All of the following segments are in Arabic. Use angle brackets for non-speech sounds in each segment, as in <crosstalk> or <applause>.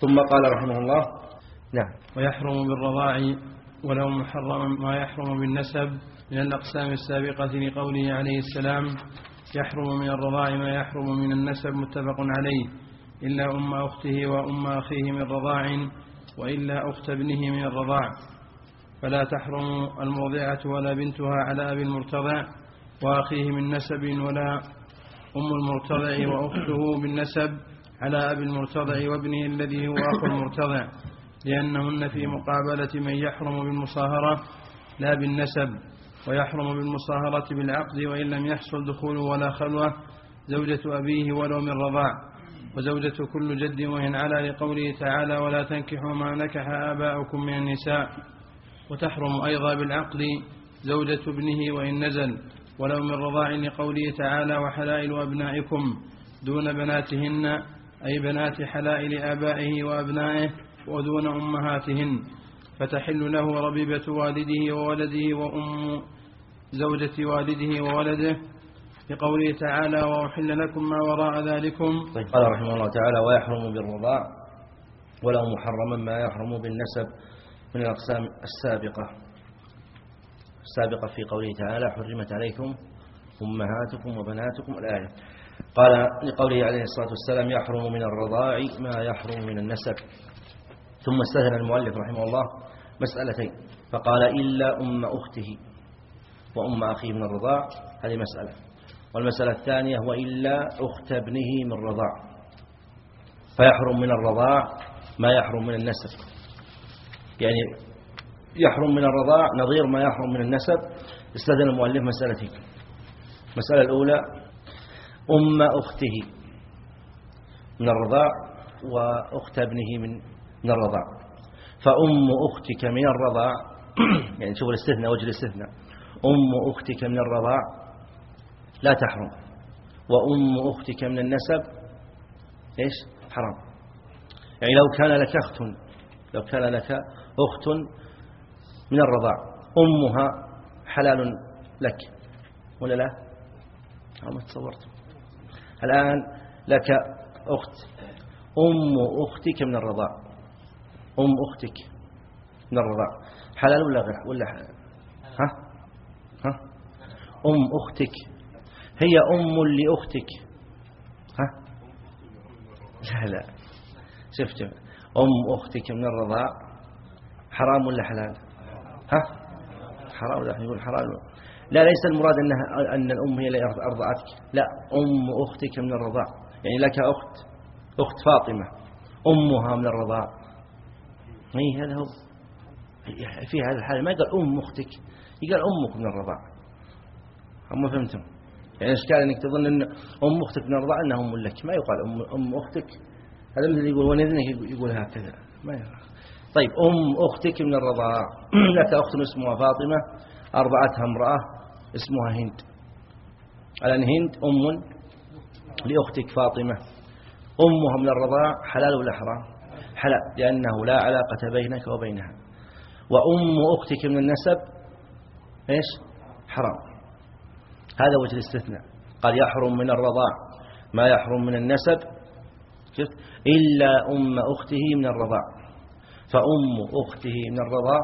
ثم قال رحمه الله نعم. ويحرم بالرضاع ولو محرم ما يحرم بالنسب من الأقسام السابقة لقوله عليه السلام يحرم من الرضاع ما يحرم من النسب متفق عليه إلا أم أخته وأم أخيه من رضاع وإلا أخت ابنه من الرضاع. فلا تحرم المرضعة ولا بنتها على أبي المرتضع وأخيه من نسب ولا أم المرتضع وأخته بالنسب على أبي المرتضع وابنه الذي هو أخو المرتضع لأنهن في مقابلة من يحرم بالمصاهرة لا بالنسب ويحرم بالمصاهرة بالعقد وإن لم يحصل دخول ولا خلوة زوجة أبيه ولو من رضاع. وزوجة كل جد وإن على لقوله تعالى ولا تنكحوا ما نكح آباؤكم من النساء وتحرم أيضا بالعقد زوجة ابنه وإن نزل ولو من رضاع لقوله تعالى وحلائل أبنائكم دون بناتهن أي بنات حلائل آبائه وأبنائه ودون أمهاتهن فتحل له ربيبة والده وولده وأم زوجة والده وولده. لقوله تعالى وأحل لكم ما وراء ذلكم طيب قال رحمه الله تعالى ويحرم بالرضاع ولو محرما ما يحرم بالنسب من الأقسام السابقة السابقة في قوله تعالى حرمت عليكم أمهاتكم وبناتكم الآية قال لقوله عليه الصلاة والسلام يحرم من الرضاع ما يحرم من النسب. ثم استثنى المؤلف رحمه الله مسألتين فقال إلا أم أخته وأم أخيه من الرضاع. هذه مسألة. والمسألة الثانية وإلا أخت ابنه من رضاع. فيحرم من الرضاع ما يحرم من النسب. يعني يحرم من الرضاع نظير ما يحرم من النسب. استثنى المؤلف مسألتين. المسألة الأولى أم أخته من الرضاع وأخت ابنه من من الرضاع فأم أختك من الرضاع <clears throat> يعني شوف الاستثناء وجه الاستثناء. أم أختك من الرضاع لا تحرم. وأم أختك من النسب إيش؟ حرام. يعني لو كان لك أخت لو كان لك أخت من الرضاع أمها حلال لك. ولا لا؟ ما تصورت الآن لك أخت. أم أختك من الرضاع. أم أختك من الرضاع. حلال ولا غير؟ ولا حلال؟ ها؟ ها؟ أم أختك. هي أم لأختك. ها؟ لا لا. شفت؟ أم أختك من الرضاع. حرام ولا حلال؟ ها؟ حرام ولا يقول حرام. لا ليس المراد أنها أن الأم هي اللي أرضعتك لا أم أختك من الرضاع. يعني لك أخت أخت فاطمة. أمها من الرضاع. أي هذا هو. في هذا الحال ما قال أم أختك يقال أمك من الرضاع. أما فهمتم؟ يعني إشكال أنك تظن أن أم أختك من الرضاع أنها أم لك. ما يقال أم, أم أختك. هذا مثل يقول ونذنك يقول هكذا. ما طيب أم أختك من الرضاع. <clears throat> لك أخت اسمها فاطمة. أرضعتها امرأة. اسمها هند. الآن هند أم لأختك فاطمة. أمها من الرضاع حلال ولا حرام؟ حلال لأنه لا علاقة بينك وبينها. وأم أختك من النسب إيش؟ حرام. هذا وجه الاستثناء. قال يحرم من الرضاع ما يحرم من النسب. شفت؟ إلا أم أخته من الرضاع. فأم أخته من الرضاع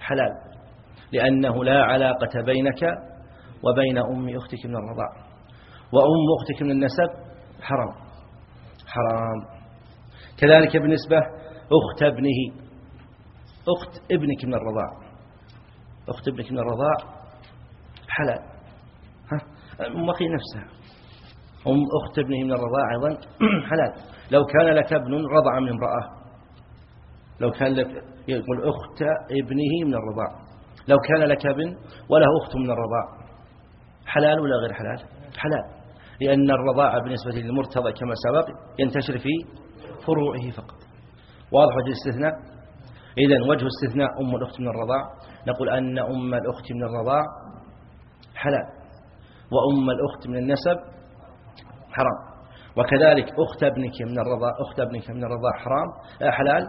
حلال. لأنه لا علاقة بينك وبين أم أختك من الرضاع. وأم أختك من النسب حرام. حرام. كذلك بالنسبة أخت ابنه. أخت ابنك من الرضاع. أخت ابنك من الرضاع حلال. ها؟ أخي نفسها. أم أخت ابنه من الرضاع أيضا <clears throat> حلال. لو كان لك ابن رضع من امرأة. لو كان لك يقول أخت ابنه من الرضاع. لو كان لك ابن وله أخت من الرضاع. حلال ولا غير حلال؟ حلال. لأن الرضاعة بالنسبة للمرتضى كما سبق ينتشر في فروعه فقط. واضح وجه الاستثناء؟ إذا وجه استثناء أم الأخت من الرضاع. نقول أن أم الأخت من الرضاع حلال. وأم الأخت من النسب حرام. وكذلك أخت ابنك من الرضاع أخت ابنك من الرضاع حرام حلال.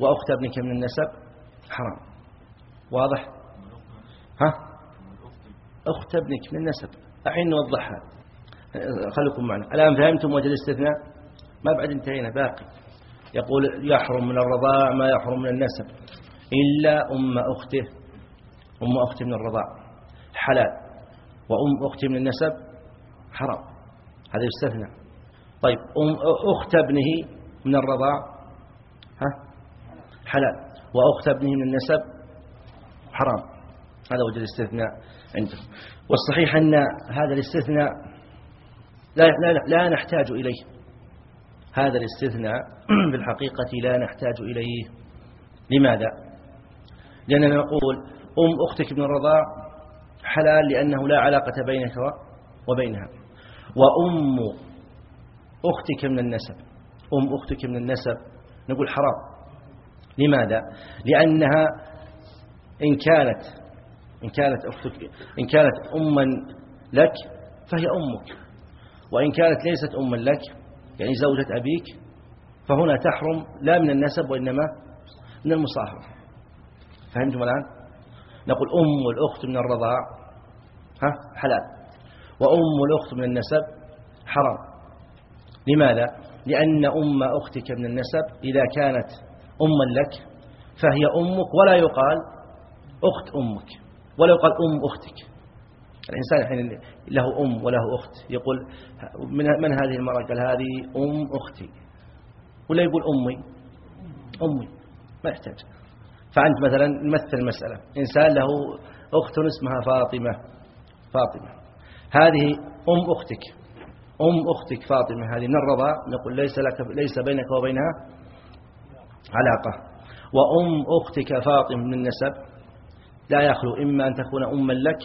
وأخت ابنك من النسب حرام. واضح؟ أخت ابنك من النسب الحين نوضحها. خليكم معنا. الآن فهمتم وجه الاستثناء؟ ما بعد انتهينا باقي. يقول يحرم من الرضاع ما يحرم من النسب. إلا أم أخته. أم أخته من الرضاع. حلال. وأم أخته من النسب حرام. هذا يستثنى طيب أم أخت ابنه من الرضاع؟ ها؟ حلال. وأخت ابنه من النسب حرام. هذا وجه الاستثناء عنده. والصحيح أن هذا الاستثناء لا, لا, لا نحتاج إليه. هذا الاستثناء <clears throat> بالحقيقة لا نحتاج إليه. لماذا؟ لأننا نقول أم أختك من الرضاع حلال لأنه لا علاقة بينك وبينها. وأم أختك من النسب. أم أختك من النسب نقول حرام. لماذا؟ لأنها إن كانت إن كانت أختك إن كانت أما لك فهي أمك وإن كانت ليست أما لك يعني زوجة أبيك فهنا تحرم لا من النسب وإنما من المصاهرة فهمتم الآن؟ نقول أم الأخت من الرضاع ها؟ حلال. وأم الأخت من النسب حرام. لماذا؟ لأن أم أختك من النسب إذا كانت أما لك فهي أمك ولا يقال أخت أمك. ولا يقال أم أختك. الإنسان حين له أم وله أخت يقول من, من هذه المرأة قال هذه أم أختي. ولا يقول أمي؟ أمي. ما يحتاج. فأنت مثلا نمثل المسألة إنسان له أخت اسمها فاطمة. فاطمة. هذه أم أختك. أم أختك فاطمة. هذه من الرضا؟ نقول ليس, لك ليس بينك وبينها علاقة. وأم أختك فاطمة من النسب؟ لا يخلو إما أن تكون أما لك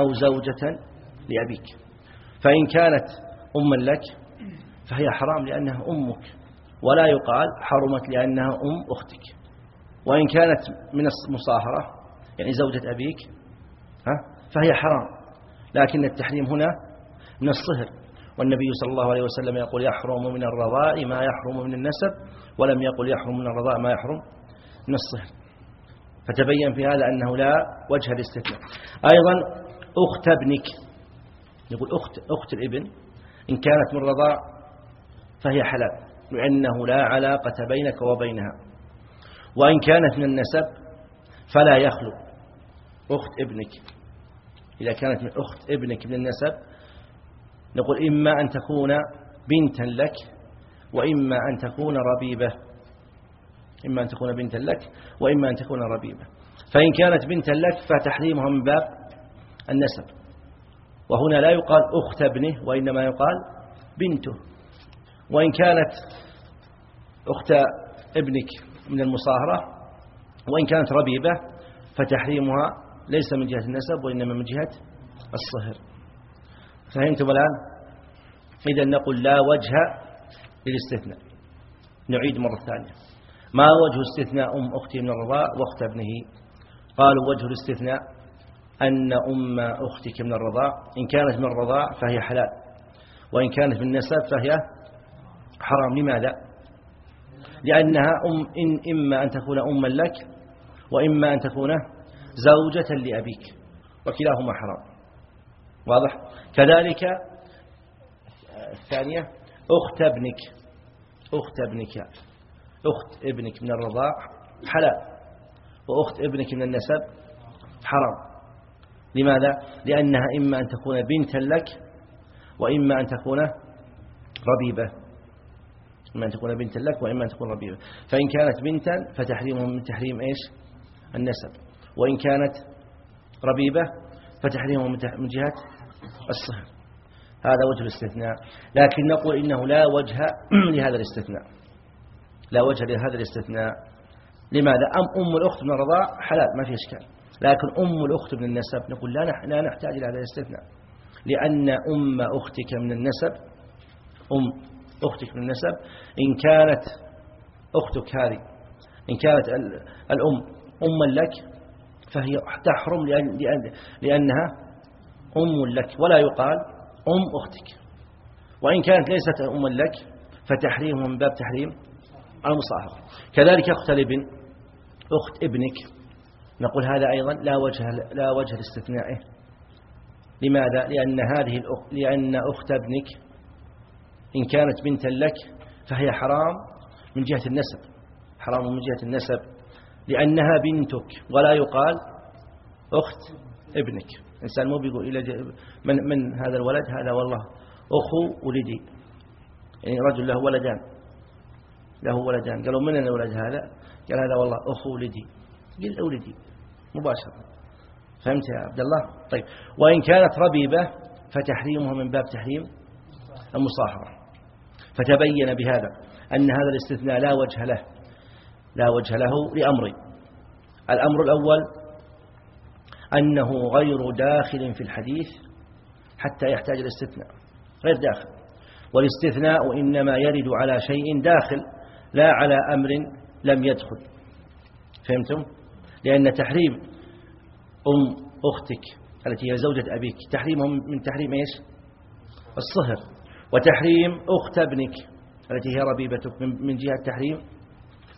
أو زوجة لأبيك. فإن كانت أما لك فهي حرام لأنها أمك ولا يقال حرمت لأنها أم أختك. وإن كانت من المصاهرة يعني زوجة أبيك ها فهي حرام. لكن التحريم هنا من الصهر. والنبي صلى الله عليه وسلم يقول يحرم من الرضاء ما يحرم من النسب ولم يقل يحرم من الرضاء ما يحرم من الصهر. فتبين في هذا أنه لا وجه الاستثناء. أيضا أخت ابنك. يقول أخت, أخت الابن إن كانت من رضاء فهي حلال لأنه لا علاقة بينك وبينها. وإن كانت من النسب فلا يخلو. أخت ابنك. إذا كانت من أخت ابنك من النسب نقول إما أن تكون بنتا لك وإما أن تكون ربيبة. إما أن تكون بنتا لك وإما أن تكون ربيبة. فإن كانت بنتا لك فتحريمها من باب النسب. وهنا لا يقال أخت ابنه وإنما يقال بنته. وإن كانت أخت ابنك من المصاهرة وإن كانت ربيبة فتحريمها ليس من جهة النسب وإنما من جهة الصهر. فهمتم الآن؟ إذا نقول لا وجه للاستثناء. نعيد مرة ثانية. ما وجه استثناء أم أختي من الرضاء وأخت ابنه؟ قالوا وجه الاستثناء أن أم أختك من الرضاع إن كانت من الرضاع فهي حلال وإن كانت من النسب فهي حرام. لماذا؟ لأنها أم إن إما أن تكون أما لك وإما أن تكون زوجة لأبيك وكلاهما حرام. واضح؟ كذلك الثانية أخت ابنك أخت ابنك. أخت ابنك من الرضاع حلال وأخت ابنك من النسب حرام. لماذا؟ لأنها إما أن تكون بنتا لك وإما أن تكون ربيبة. إما أن تكون بنتا لك وإما أن تكون ربيبة. فإن كانت بنتا فتحريمهم من تحريم إيش؟ النسب. وإن كانت ربيبة فتحريمهم من جهة الصهر هذا وجه الاستثناء. لكن نقول إنه لا وجه <clears throat> لهذا الاستثناء. لا وجه لهذا الاستثناء. لماذا؟ أم أم الأخت من الرضاع؟ حلال ما في إشكال. لكن أم الأخت من النسب نقول لا لا نحتاج إلى هذا الاستثناء. لأن أم أختك من النسب أم أختك من النسب إن كانت أختك هذه إن كانت الأم أما لك فهي تحرم لأن لأنها أم لك ولا يقال أم أختك. وإن كانت ليست أما لك فتحريم من باب تحريم المصاهرة كذلك أخت الابن أخت ابنك. نقول هذا أيضا لا وجه لا وجه لاستثنائه. لماذا؟ لأن هذه الأخت لأن أخت ابنك إن كانت بنتا لك فهي حرام من جهة النسب. حرام من جهة النسب. لأنها بنتك. ولا يقال أخت ابنك. إنسان مو بيقول إلى من, من هذا الولد؟ هذا والله أخو ولدي. يعني رجل له ولدان. له ولدان. قالوا من الولد هذا؟ قال هذا والله أخو ولدي قل ولدي. مباشرة. فهمت يا عبد الله؟ طيب. وإن كانت ربيبة فتحريمها من باب تحريم المصاهرة فتبين بهذا أن هذا الاستثناء لا وجه له. لا وجه له لأمرين الأمر الأول أنه غير داخل في الحديث حتى يحتاج الاستثناء. غير داخل. والاستثناء إنما يرد على شيء داخل. لا على أمر لم يدخل. فهمتم؟ لأن تحريم أم أختك التي هي زوجة أبيك تحريمهم من تحريم إيش؟ الصهر. وتحريم أخت ابنك التي هي ربيبتك من جهة تحريم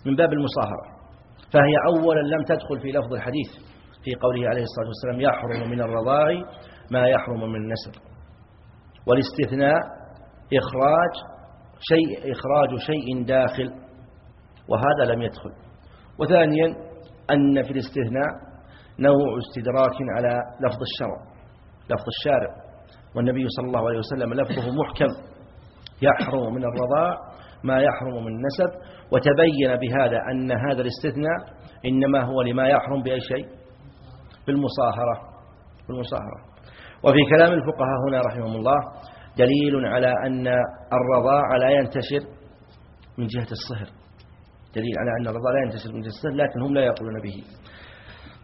من باب المصاهرة. فهي أولا لم تدخل في لفظ الحديث في قوله عليه الصلاة والسلام يحرم من الرضاع ما يحرم من النسب. والاستثناء إخراج شيء إخراج شيء داخل. وهذا لم يدخل. وثانيا أن في الاستثناء نوع استدراك على لفظ الشرع لفظ الشارع. والنبي صلى الله عليه وسلم لفظه محكم. يحرم من الرضاع ما يحرم من النسب. وتبين بهذا أن هذا الاستثناء إنما هو لما يحرم بأي شيء. بالمصاهرة بالمصاهرة. وفي كلام الفقهاء هنا رحمهم الله دليل على أن الرضاع لا ينتشر من جهة الصهر دليل على أن الرضاع لا جهة الصهر لكن هم لا يقولون به.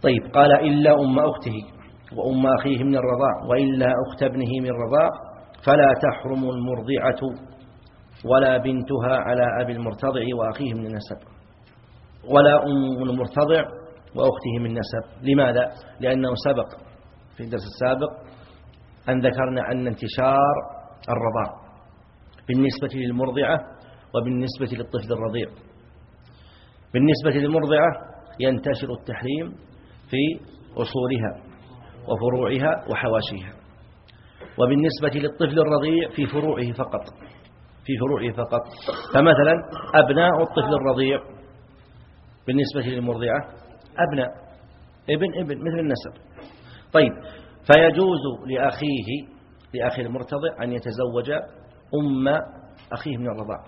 طيب قال إلا أم أخته وأم أخيه من الرضاع وإلا أخت ابنه من الرضاع فلا تحرم المرضعة ولا بنتها على أبي المرتضع وأخيه من النسب. ولا أم المرتضع وأخته من نسب لماذا؟ لأنه سبق في الدرس السابق أن ذكرنا أن انتشار الرضاع بالنسبة للمرضعة وبالنسبة للطفل الرضيع. بالنسبة للمرضعة ينتشر التحريم في أصولها وفروعها وحواشيها. وبالنسبة للطفل الرضيع في فروعه فقط. في فروعه فقط. فمثلا أبناء الطفل الرضيع. بالنسبة للمرضعة أبناء ابن ابن مثل النسب. طيب فيجوز لأخيه لأخي المرتضع أن يتزوج أم أخيه من الرضاع.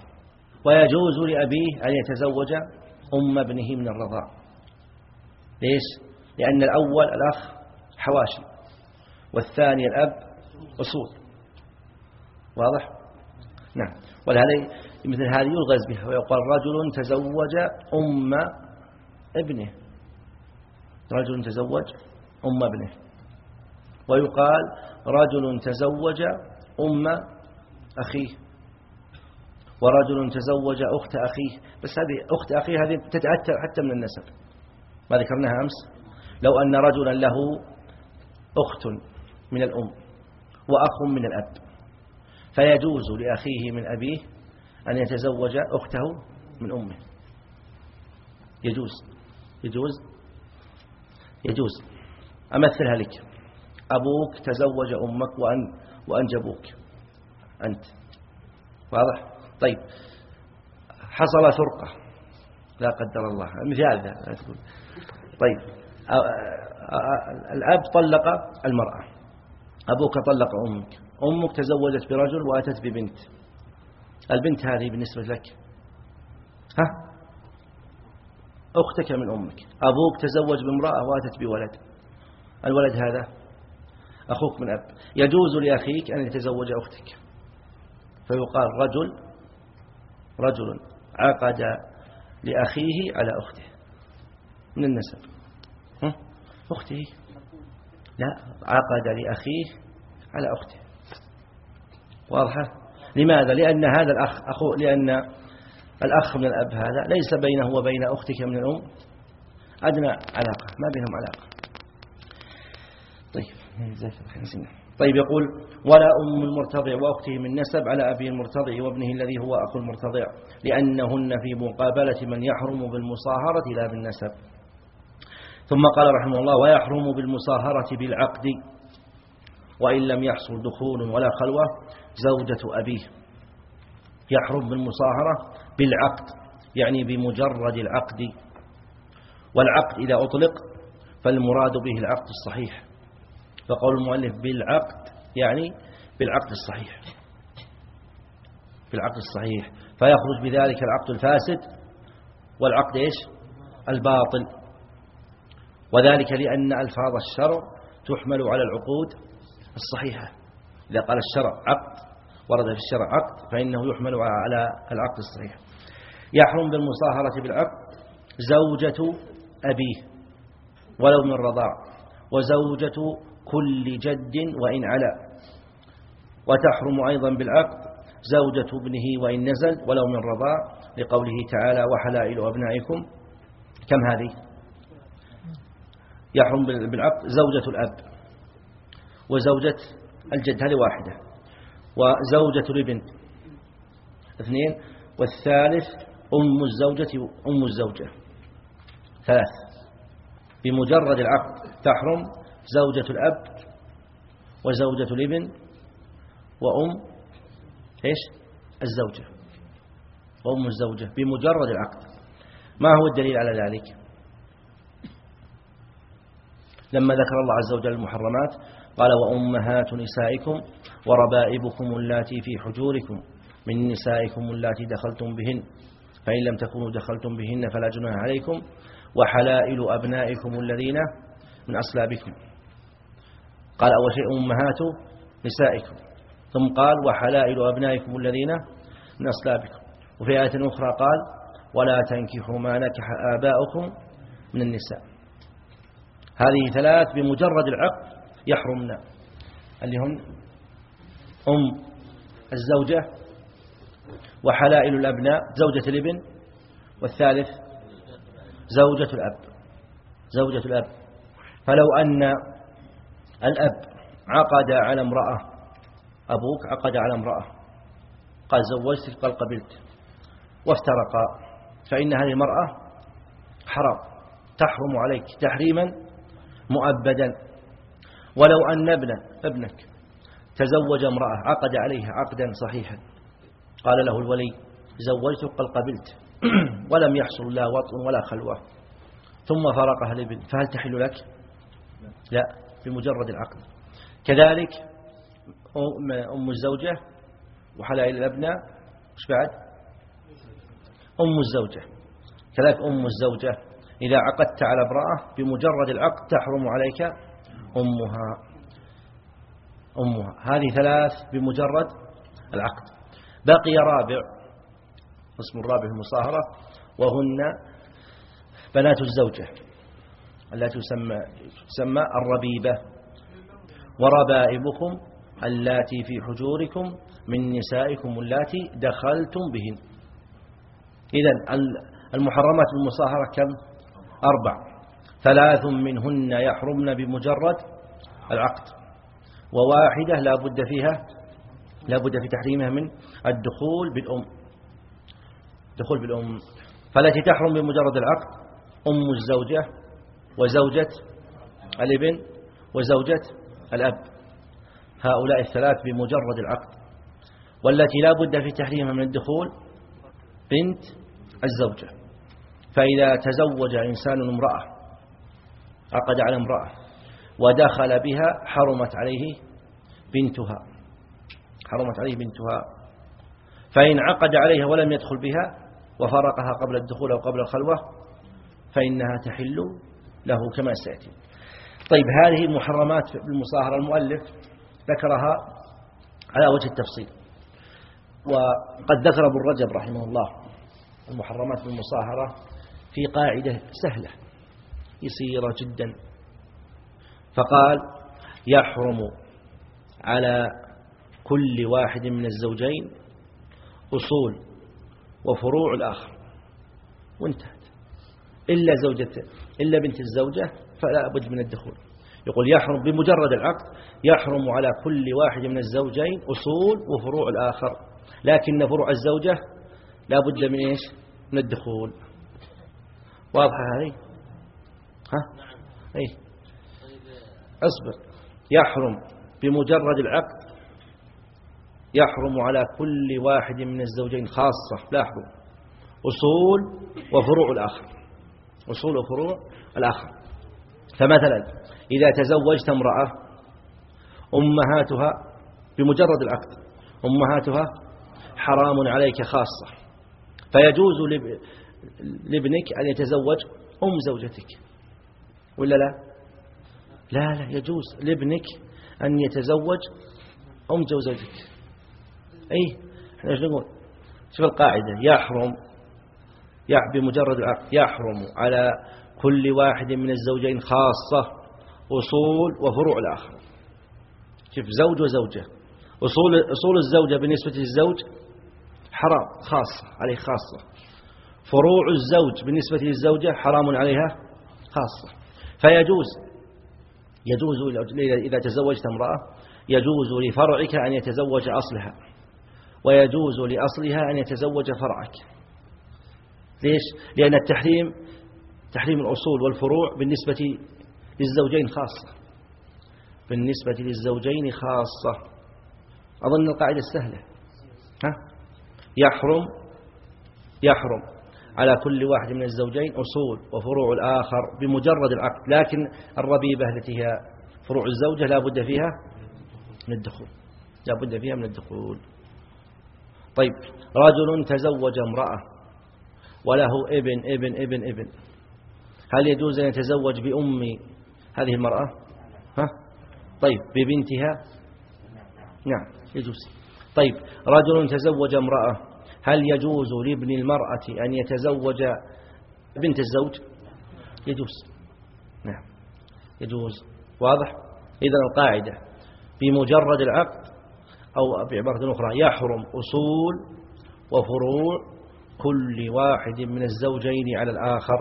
ويجوز لأبيه أن يتزوج أم ابنه من الرضاع. ليش؟ لأن الأول الأخ حواشي والثاني الأب أصول. واضح؟ نعم. ولهذا مثل هذه يلغز بها ويقال رجل تزوج أم ابنه. رجل تزوج أم ابنه. ويقال رجل تزوج أم أخيه. ورجل تزوج أخت أخيه. بس هذه أخت أخيه هذه تتأثر حتى من النسب. ما ذكرناها أمس؟ لو أن رجلا له أخت من الأم وأخ من الأب فيجوز لأخيه من أبيه أن يتزوج أخته من أمه. يجوز. يجوز؟ يجوز. أمثلها لك أبوك تزوج أمك وأن وأنجبوك. أنت. واضح؟ طيب. حصل فرقة. لا قدر الله. مثال ذا طيب. الأب طلق المرأة. أبوك طلق أمك. أمك تزوجت برجل وأتت ببنت. البنت هذه بالنسبة لك. ها؟ أختك من أمك. أبوك تزوج بامرأة وأتت بولد. الولد هذا؟ أخوك من أب. يجوز لأخيك أن يتزوج أختك. فيقال رجل رجل عقد لأخيه على أخته من النسب. أخته. لا عقد لأخيه على أخته. واضحة؟ لماذا؟ لأن هذا الأخ أخو لأن الأخ من الأب هذا ليس بينه وبين أختك من الأم أدنى علاقة ما بينهم علاقة. طيب طيب يقول ولا أم المرتضع وأخته من نسب على أبي المرتضع وابنه الذي هو أخو المرتضع لأنهن في مقابلة من يحرم بالمصاهرة لا بالنسب. ثم قال رحمه الله ويحرم بالمصاهرة بالعقد وإن لم يحصل دخول ولا خلوة زوجة أبيه. يحرم بالمصاهرة بالعقد يعني بمجرد العقد والعقد إذا أطلق فالمراد به العقد الصحيح. فقول المؤلف بالعقد يعني بالعقد الصحيح. بالعقد الصحيح. فيخرج بذلك العقد الفاسد والعقد إيش؟ الباطل. وذلك لأن ألفاظ الشرع تحمل على العقود الصحيحة. إذا قال الشرع عقد ورد في الشرع عقد فإنه يحمل على العقد الصحيح. يحرم بالمصاهرة بالعقد زوجة أبيه ولو من رضاع. وزوجة كل جد وإن علا. وتحرم أيضا بالعقد زوجة ابنه وإن نزل ولو من رضاع لقوله تعالى وحلائل أبنائكم. كم هذه؟ يحرم بالعقد زوجة الأب وزوجة الجد هذه واحدة. وزوجة الابن اثنين. والثالث أم الزوجة أم الزوجة. ثلاث. بمجرد العقد تحرم زوجة الأب وزوجة الابن وأم إيش؟ الزوجة. وأم الزوجة بمجرد العقد. ما هو الدليل على ذلك؟ لما ذكر الله عز وجل المحرمات قال وأمهات نسائكم وربائبكم اللاتي في حجوركم من نسائكم اللاتي دخلتم بهن فإن لم تكونوا دخلتم بهن فلا جناح عليكم وحلائل أبنائكم الذين من أصلابكم. قال أول شيء أمهات نسائكم ثم قال وحلائل أبنائكم الذين من أصلابكم وفي آية أخرى قال ولا تنكحوا ما نكح آباؤكم من النساء. هذه ثلاث بمجرد العقد يحرمنا اللي هم أم الزوجة وحلائل الأبناء زوجة الابن والثالث زوجة الأب زوجة الأب. فلو أن الأب عقد على امرأة. أبوك عقد على امرأة. قال زوجتك قال قبلت. وافترقا فإن هذه المرأة حرام. تحرم عليك تحريما مؤبدا. ولو أن ابنا ابنك تزوج امرأة عقد عليها عقدا صحيحا. قال له الولي زوجتك قال قبلت. <clears throat> ولم يحصل لا وطء ولا خلوة. ثم فرقها الابن. فهل تحل لك؟ لا. بمجرد العقد. كذلك أم الزوجة وحلائل الأبناء وش بعد؟ أم الزوجة. كذلك أم الزوجة إذا عقدت على امرأة بمجرد العقد تحرم عليك أمها. أمها. هذه ثلاث بمجرد العقد. بقي رابع. اسم الرابع المصاهرة وهن بنات الزوجة. التي تسمى, تسمى الربيبة وربائبكم اللاتي في حجوركم من نسائكم اللاتي دخلتم بهن. إذا المحرمات المصاهرة كم؟ أربع. ثلاث منهن يحرمن بمجرد العقد. وواحدة لا بد فيها لا بد في تحريمها من الدخول بالأم. دخول بالأم. فالتي تحرم بمجرد العقد أم الزوجة وزوجة الابن وزوجة الأب. هؤلاء الثلاث بمجرد العقد والتي لا بد في تحريمها من الدخول بنت الزوجة. فإذا تزوج إنسان امرأة عقد على امرأة ودخل بها حرمت عليه بنتها. حرمت عليه بنتها. فإن عقد عليها ولم يدخل بها وفرقها قبل الدخول أو قبل الخلوة فإنها تحل له كما سيأتي. طيب هذه المحرمات بالمصاهرة المؤلف ذكرها على وجه التفصيل. وقد ذكر ابو الرجب رحمه الله المحرمات بالمصاهرة في قاعدة سهلة يسيرة جدا. فقال يحرم على كل واحد من الزوجين أصول وفروع الآخر. وانتهت إلا زوجته إلا بنت الزوجة فلا بد من الدخول. يقول يحرم بمجرد العقد يحرم على كل واحد من الزوجين أصول وفروع الآخر. لكن فروع الزوجة لا بد من إيش؟ من الدخول. واضحة هذه؟ ها؟ أي أصبر. يحرم بمجرد العقد يحرم على كل واحد من الزوجين خاصة. لاحظوا. أصول وفروع الآخر. أصول وفروع الآخر. فمثلا إذا تزوجت امرأة أمهاتها بمجرد العقد أمهاتها حرام عليك خاصة فيجوز لابنك أن يتزوج أم زوجتك. ولا لا؟ لا لا يجوز لابنك أن يتزوج أم زوجتك. أي إحنا إيش نقول؟ شوف القاعدة يحرم بمجرد العقد يحرم على كل واحد من الزوجين خاصة أصول وفروع الآخر. شوف زوج وزوجة. أصول, أصول الزوجة بالنسبة للزوج حرام خاصة عليه خاصة. فروع الزوج بالنسبة للزوجة حرام عليها خاصة. فيجوز يجوز إذا تزوجت امرأة يجوز لفرعك أن يتزوج أصلها ويجوز لأصلها أن يتزوج فرعك. ليش؟ لأن التحريم تحريم الأصول والفروع بالنسبة للزوجين خاصة. بالنسبة للزوجين خاصة. أظن القاعدة السهلة ها؟ يحرم يحرم على كل واحد من الزوجين أصول وفروع الآخر بمجرد العقد. لكن الربيبة التي هي فروع الزوجة لا بد فيها من الدخول. لا بد فيها من الدخول. طيب رجل تزوج امرأة. وله ابن ابن ابن ابن. هل يجوز أن يتزوج بأم هذه المرأة؟ ها؟ طيب ببنتها؟ نعم يجوز. طيب رجل تزوج امرأة هل يجوز لابن المرأة أن يتزوج بنت الزوج؟ يجوز. نعم يجوز. واضح؟ إذا القاعدة بمجرد العقد أو بعبارة أخرى يحرم أصول وفروع كل واحد من الزوجين على الآخر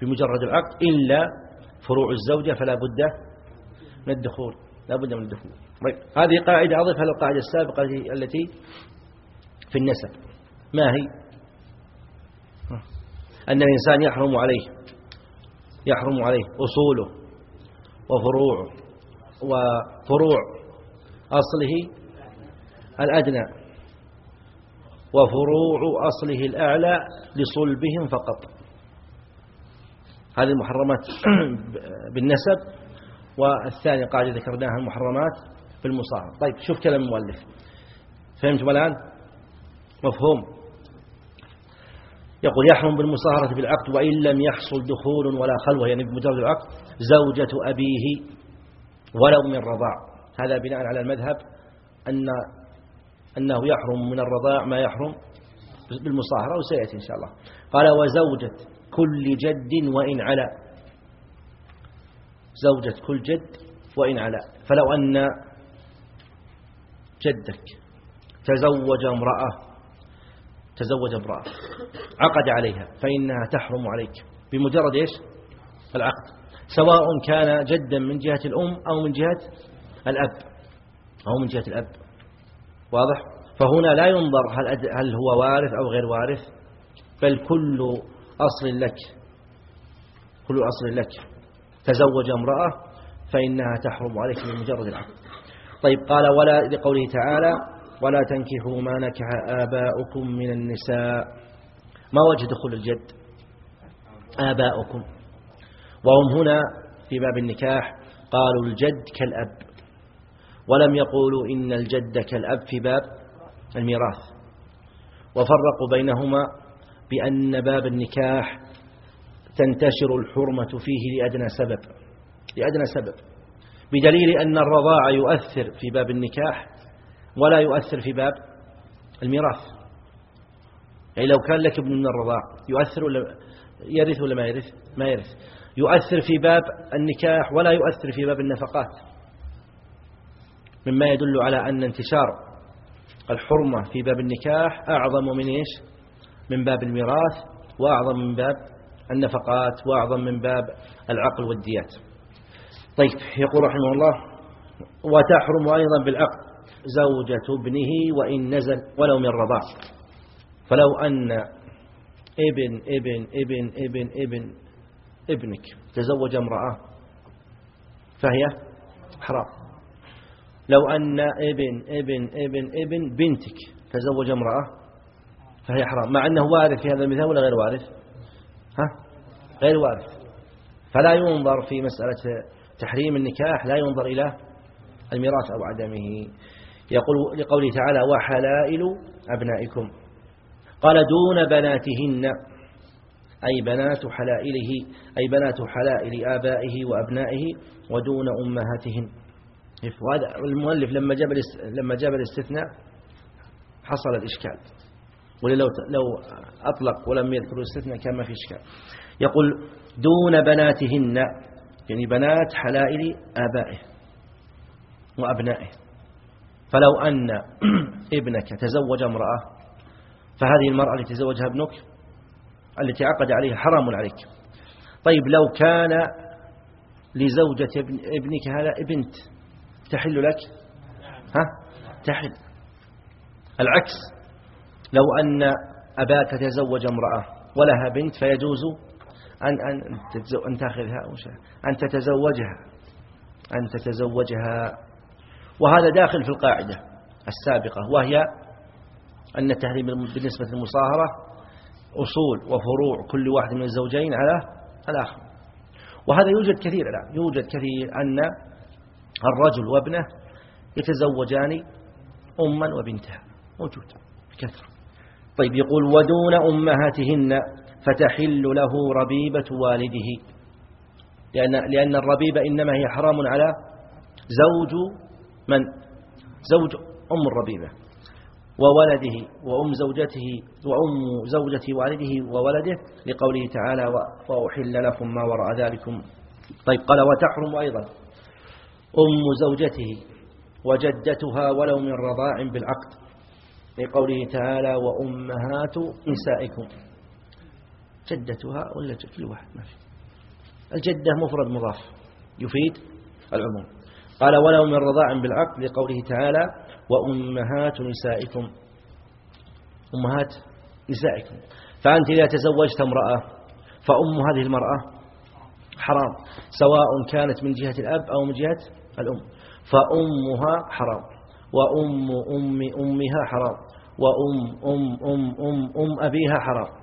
بمجرد العقد إلا فروع الزوجة فلا بد من الدخول لا بد من الدخول. طيب هذه قاعدة أضفها للقاعدة السابقة التي في النسب. ما هي؟ أن الإنسان يحرم عليه يحرم عليه أصوله وفروعه وفروع أصله الأدنى. وفروع أصله الأعلى لصلبهم فقط. هذه المحرمات <clears throat> بالنسب والثاني قاعدة ذكرناها المحرمات بالمصاهرة طيب شوف كلام المؤلف. فهمتم الآن؟ مفهوم. يقول يحرم بالمصاهرة بالعقد وإن لم يحصل دخول ولا خلوة يعني بمجرد العقد زوجة أبيه ولو من رضاع. هذا بناء على المذهب أن أنه يحرم من الرضاع ما يحرم بالمصاهرة وسيأتي إن شاء الله. قال وزوجة كل جد وإن علا. زوجة كل جد وإن علا. فلو أن جدك تزوج امرأة تزوج امرأة عقد عليها فإنها تحرم عليك. بمجرد إيش؟ العقد. سواء كان جدا من جهة الأم أو من جهة الأب أو من جهة الأب. واضح؟ فهنا لا ينظر هل, هل هو وارث أو غير وارث بل كل أصل لك كل أصل لك. تزوج امرأة فإنها تحرم عليك بمجرد العقد. طيب قال ولا لقوله تعالى ولا تنكحوا ما نكح آباؤكم من النساء. ما وجه دخول الجد؟ آباؤكم. وهم هنا في باب النكاح قالوا الجد كالأب. ولم يقولوا إن الجد كالأب في باب الميراث. وفرقوا بينهما بأن باب النكاح تنتشر الحرمة فيه لأدنى سبب لأدنى سبب بدليل أن الرضاع يؤثر في باب النكاح ولا يؤثر في باب الميراث. يعني لو كان لك ابن من الرضاع يؤثر ولا يرث ولا ما يرث؟ ما يرث. يؤثر في باب النكاح ولا يؤثر في باب النفقات. مما يدل على أن انتشار الحرمة في باب النكاح أعظم من إيش؟ من باب الميراث وأعظم من باب النفقات وأعظم من باب العقل والديات. طيب يقول رحمه الله وتحرم أيضا بالعقد زوجة ابنه وإن نزل ولو من رضاع. فلو أن ابن ابن ابن ابن ابن ابنك تزوج امرأة فهي حرام. لو أن ابن ابن ابن ابن بنتك تزوج امرأة فهي حرام مع أنه وارث في هذا المثال ولا غير وارث؟ ها؟ غير وارث. فلا ينظر في مسألة تحريم النكاح لا ينظر إلى الميراث أو عدمه. يقول لقوله تعالى وحلائل أبنائكم قال دون بناتهن أي بنات حلائله أي بنات حلائل آبائه وأبنائه ودون أمهاتهن. وهذا المؤلف لما جاب لما جاب الاستثناء حصل الإشكال. ولو لو أطلق ولم يذكر الاستثناء كان ما في إشكال. يقول دون بناتهن يعني بنات حلائل آبائه وأبنائه. فلو أن <clears throat> ابنك تزوج امرأة فهذه المرأة التي تزوجها ابنك التي عقد عليها حرام عليك. طيب لو كان لزوجة ابنك هذا بنت تحل لك؟ ها؟ تحل. العكس. لو أن أباك تزوج امرأة ولها بنت فيجوز أن أن أن تأخذها أن تتزوجها. أن تتزوجها. وهذا داخل في القاعدة السابقة وهي أن التحريم بالنسبة للمصاهرة أصول وفروع كل واحد من الزوجين على الآخر وهذا يوجد كثير لا يوجد كثير أن الرجل وابنه يتزوجان أما وبنتها. موجود بكثرة. طيب يقول ودون أمهاتهن فتحل له ربيبة والده. لأن, لأن الربيبة إنما هي حرام على زوج من؟ زوج أم الربيبة وولده وأم زوجته وأم زوجة والده وولده لقوله تعالى وأحل لكم ما وراء ذلكم. طيب قال وتحرم أيضا. أم زوجته وجدتها ولو من رضاع بالعقد لقوله تعالى وأمهات نسائكم. جدتها ولا كل واحد ما في. الجدة مفرد مضاف يفيد العموم. قال ولو من رضاع بالعقد لقوله تعالى وأمهات نسائكم. أمهات نسائكم. فأنت إذا تزوجت امرأة فأم هذه المرأة حرام سواء كانت من جهة الأب أو من جهة الأم. فأمها حرام. وأم أم أمها حرام. وأم أم أم أم أم أبيها حرام.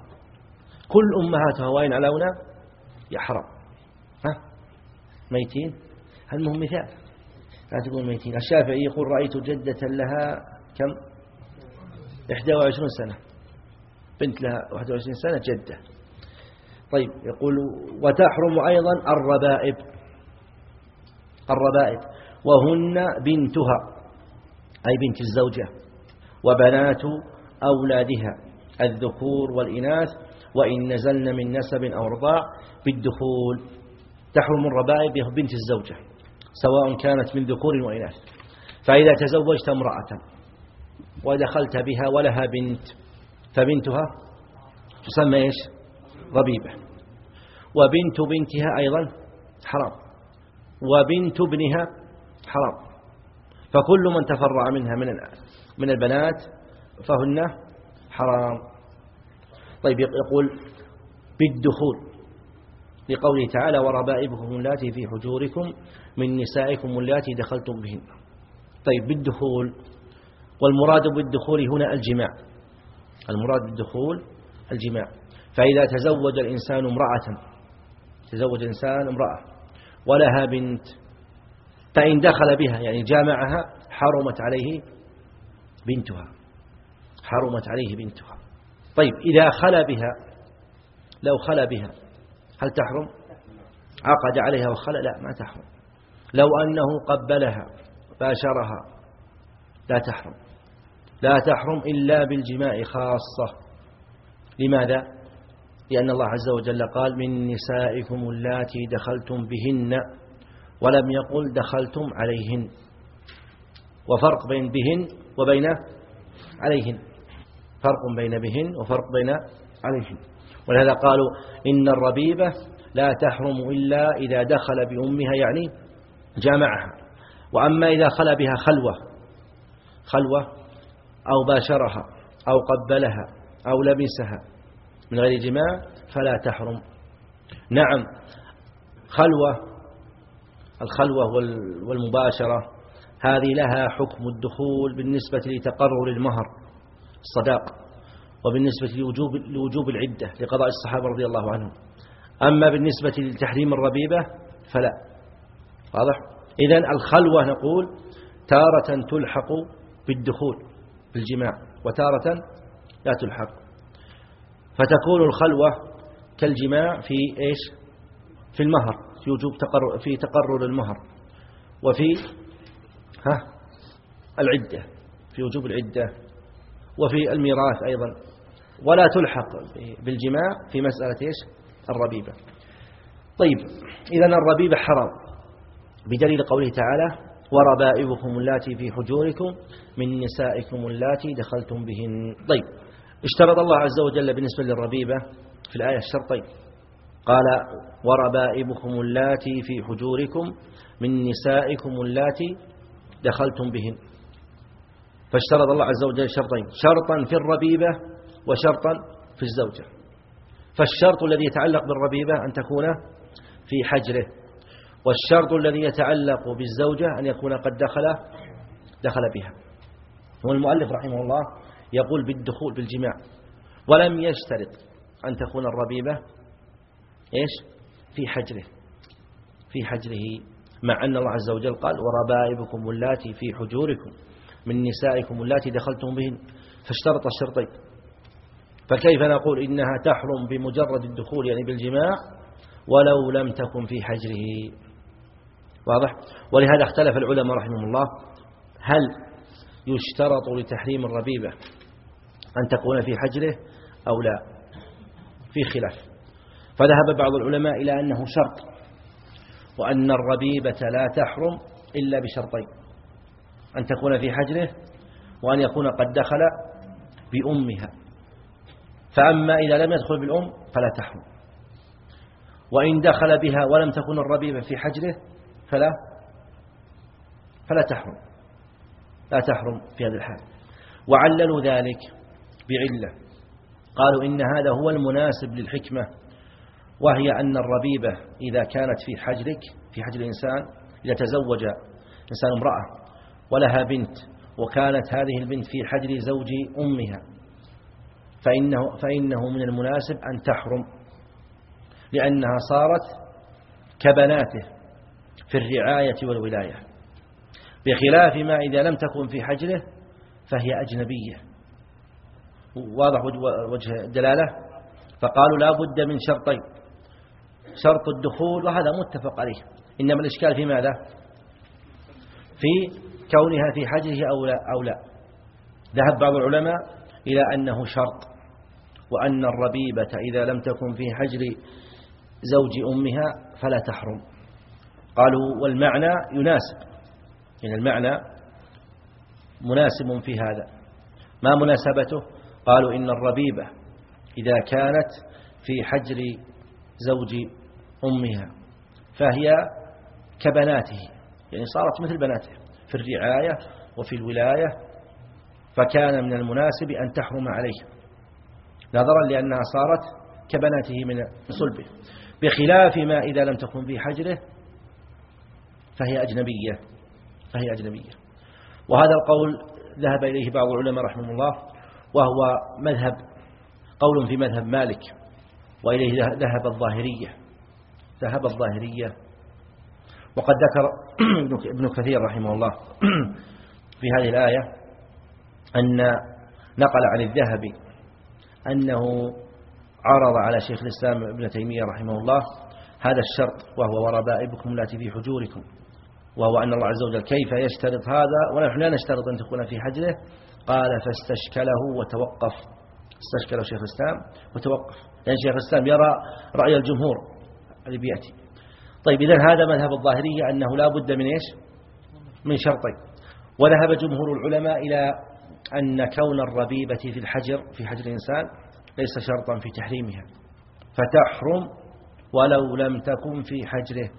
كل أمهاتها وين علونا يحرم ها؟ ميتين؟ هل مهم مثال؟ لا تقول ميتين. الشافعي يقول رأيت جدة لها كم؟ 21 سنة. بنت لها 21 سنة جدة. طيب يقول وتحرم أيضا الربائب. الربائب وهن بنتها أي بنت الزوجة وبنات أولادها الذكور والإناث وإن نزلن من نسب أو رضاع بالدخول. تحرم الربائب بنت الزوجة سواء كانت من ذكور وإناث. فإذا تزوجت امرأة ودخلت بها ولها بنت فبنتها تسمى إيش؟ ربيبة. وبنت بنتها أيضا حرام. وبنت ابنها حرام. فكل من تفرع منها من من البنات فهن حرام. طيب يقول بالدخول لقوله تعالى وربائبكم اللاتي في حجوركم من نسائكم اللاتي دخلتم بهن. طيب بالدخول والمراد بالدخول هنا الجماع. المراد بالدخول الجماع. فإذا تزوج الإنسان امرأة تزوج الإنسان امرأة ولها بنت. فإن دخل بها يعني جامعها حرمت عليه بنتها. حرمت عليه بنتها. طيب إذا خلى بها لو خلى بها هل تحرم؟ عقد عليها وخلى لا ما تحرم. لو أنه قبلها باشرها لا تحرم. لا تحرم إلا بالجماع خاصة. لماذا؟ لأن الله عز وجل قال من نسائكم اللاتي دخلتم بهن ولم يقل دخلتم عليهن. وفرق بين بهن وبين عليهن. فرق بين بهن وفرق بين عليهن. ولهذا قالوا إن الربيبة لا تحرم إلا إذا دخل بأمها يعني جامعها. وأما إذا خلى بها خلوة خلوة أو باشرها أو قبلها أو لبسها من غير جماع فلا تحرم. نعم خلوة الخلوة والمباشرة هذه لها حكم الدخول بالنسبة لتقرر المهر الصداق وبالنسبة لوجوب, لوجوب العدة لقضاء الصحابة رضي الله عنهم. أما بالنسبة لتحريم الربيبة فلا. واضح؟ إذن الخلوة نقول تارة تلحق بالدخول بالجماع وتارة لا تلحق. فتكون الخلوة كالجماع في إيش؟ في المهر في وجوب تقرر في تقرر المهر. وفي ها؟ العدة في وجوب العدة. وفي الميراث أيضا. ولا تلحق بالجماع في مسألة إيش؟ الربيبة. طيب إذا الربيبة حرام. بدليل قوله تعالى وربائبكم اللاتي في حجوركم من نسائكم اللاتي دخلتم بهن طيب اشترط الله عز وجل بالنسبة للربيبة في الآية الشرطين. قال وربائبكم اللاتي في حجوركم من نسائكم اللاتي دخلتم بهن. فاشترط الله عز وجل شرطين شرطا في الربيبة وشرطا في الزوجة. فالشرط الذي يتعلق بالربيبة أن تكون في حجره والشرط الذي يتعلق بالزوجة أن يكون قد دخل دخل بها. هو المؤلف رحمه الله يقول بالدخول بالجماع. ولم يشترط أن تكون الربيبة إيش؟ في حجره. في حجره. مع أن الله عز وجل قال وربائبكم اللاتي في حجوركم من نسائكم اللاتي دخلتم بهن فاشترط الشرطين. فكيف نقول إنها تحرم بمجرد الدخول يعني بالجماع ولو لم تكن في حجره؟ واضح؟ ولهذا اختلف العلماء رحمهم الله هل يشترط لتحريم الربيبة أن تكون في حجره أو لا. في خلاف. فذهب بعض العلماء إلى أنه شرط وأن الربيبة لا تحرم إلا بشرطين أن تكون في حجره وأن يكون قد دخل بأمها. فأما إذا لم يدخل بالأم فلا تحرم. وإن دخل بها ولم تكن الربيبة في حجره فلا فلا تحرم. لا تحرم في هذا الحال. وعللوا ذلك. بعلة. قالوا إن هذا هو المناسب للحكمة وهي أن الربيبة إذا كانت في حجرك في حجر الإنسان إذا تزوج إنسان امرأة ولها بنت وكانت هذه البنت في حجر زوج أمها فإنه, فإنه من المناسب أن تحرم لأنها صارت كبناته في الرعاية والولاية. بخلاف ما إذا لم تكن في حجره فهي أجنبية. واضح وجه الدلالة؟ فقالوا لا بد من شرطين. شرط الدخول وهذا متفق عليه. إنما الإشكال في ماذا؟ في كونها في حجره أو لا, أو لا. ذهب بعض العلماء إلى أنه شرط وأن الربيبة إذا لم تكن في حجر زوج أمها فلا تحرم. قالوا والمعنى يناسب. يعني المعنى مناسب في هذا. ما مناسبته؟ قالوا إن الربيبة إذا كانت في حجر زوج أمها فهي كبناته يعني صارت مثل بناته في الرعاية وفي الولاية فكان من المناسب أن تحرم عليه نظرا لأنها صارت كبناته من صلبه. بخلاف ما إذا لم تكن في حجره فهي أجنبية فهي أجنبية. وهذا القول ذهب إليه بعض العلماء رحمه الله وهو مذهب قول في مذهب مالك وإليه ذهب الظاهرية. ذهب الظاهرية. وقد ذكر <clears throat> ابن كثير رحمه الله <clears throat> في هذه الآية أن نقل عن الذهبي أنه عرض على شيخ الإسلام ابن تيمية رحمه الله هذا الشرط وهو وربائبكم التي في حجوركم وهو أن الله عز وجل كيف يشترط هذا؟ ونحن لا نشترط أن تكون في حجره قال فاستشكله وتوقف. استشكله شيخ الإسلام وتوقف. لأن يعني شيخ الإسلام يرى رأي الجمهور الذي بيأتي. طيب إذا هذا مذهب الظاهرية أنه لا بد من إيش؟ من شرطين. وذهب جمهور العلماء إلى أن كون الربيبة في الحجر في حجر الإنسان ليس شرطا في تحريمها. فتحرم ولو لم تكن في حجره.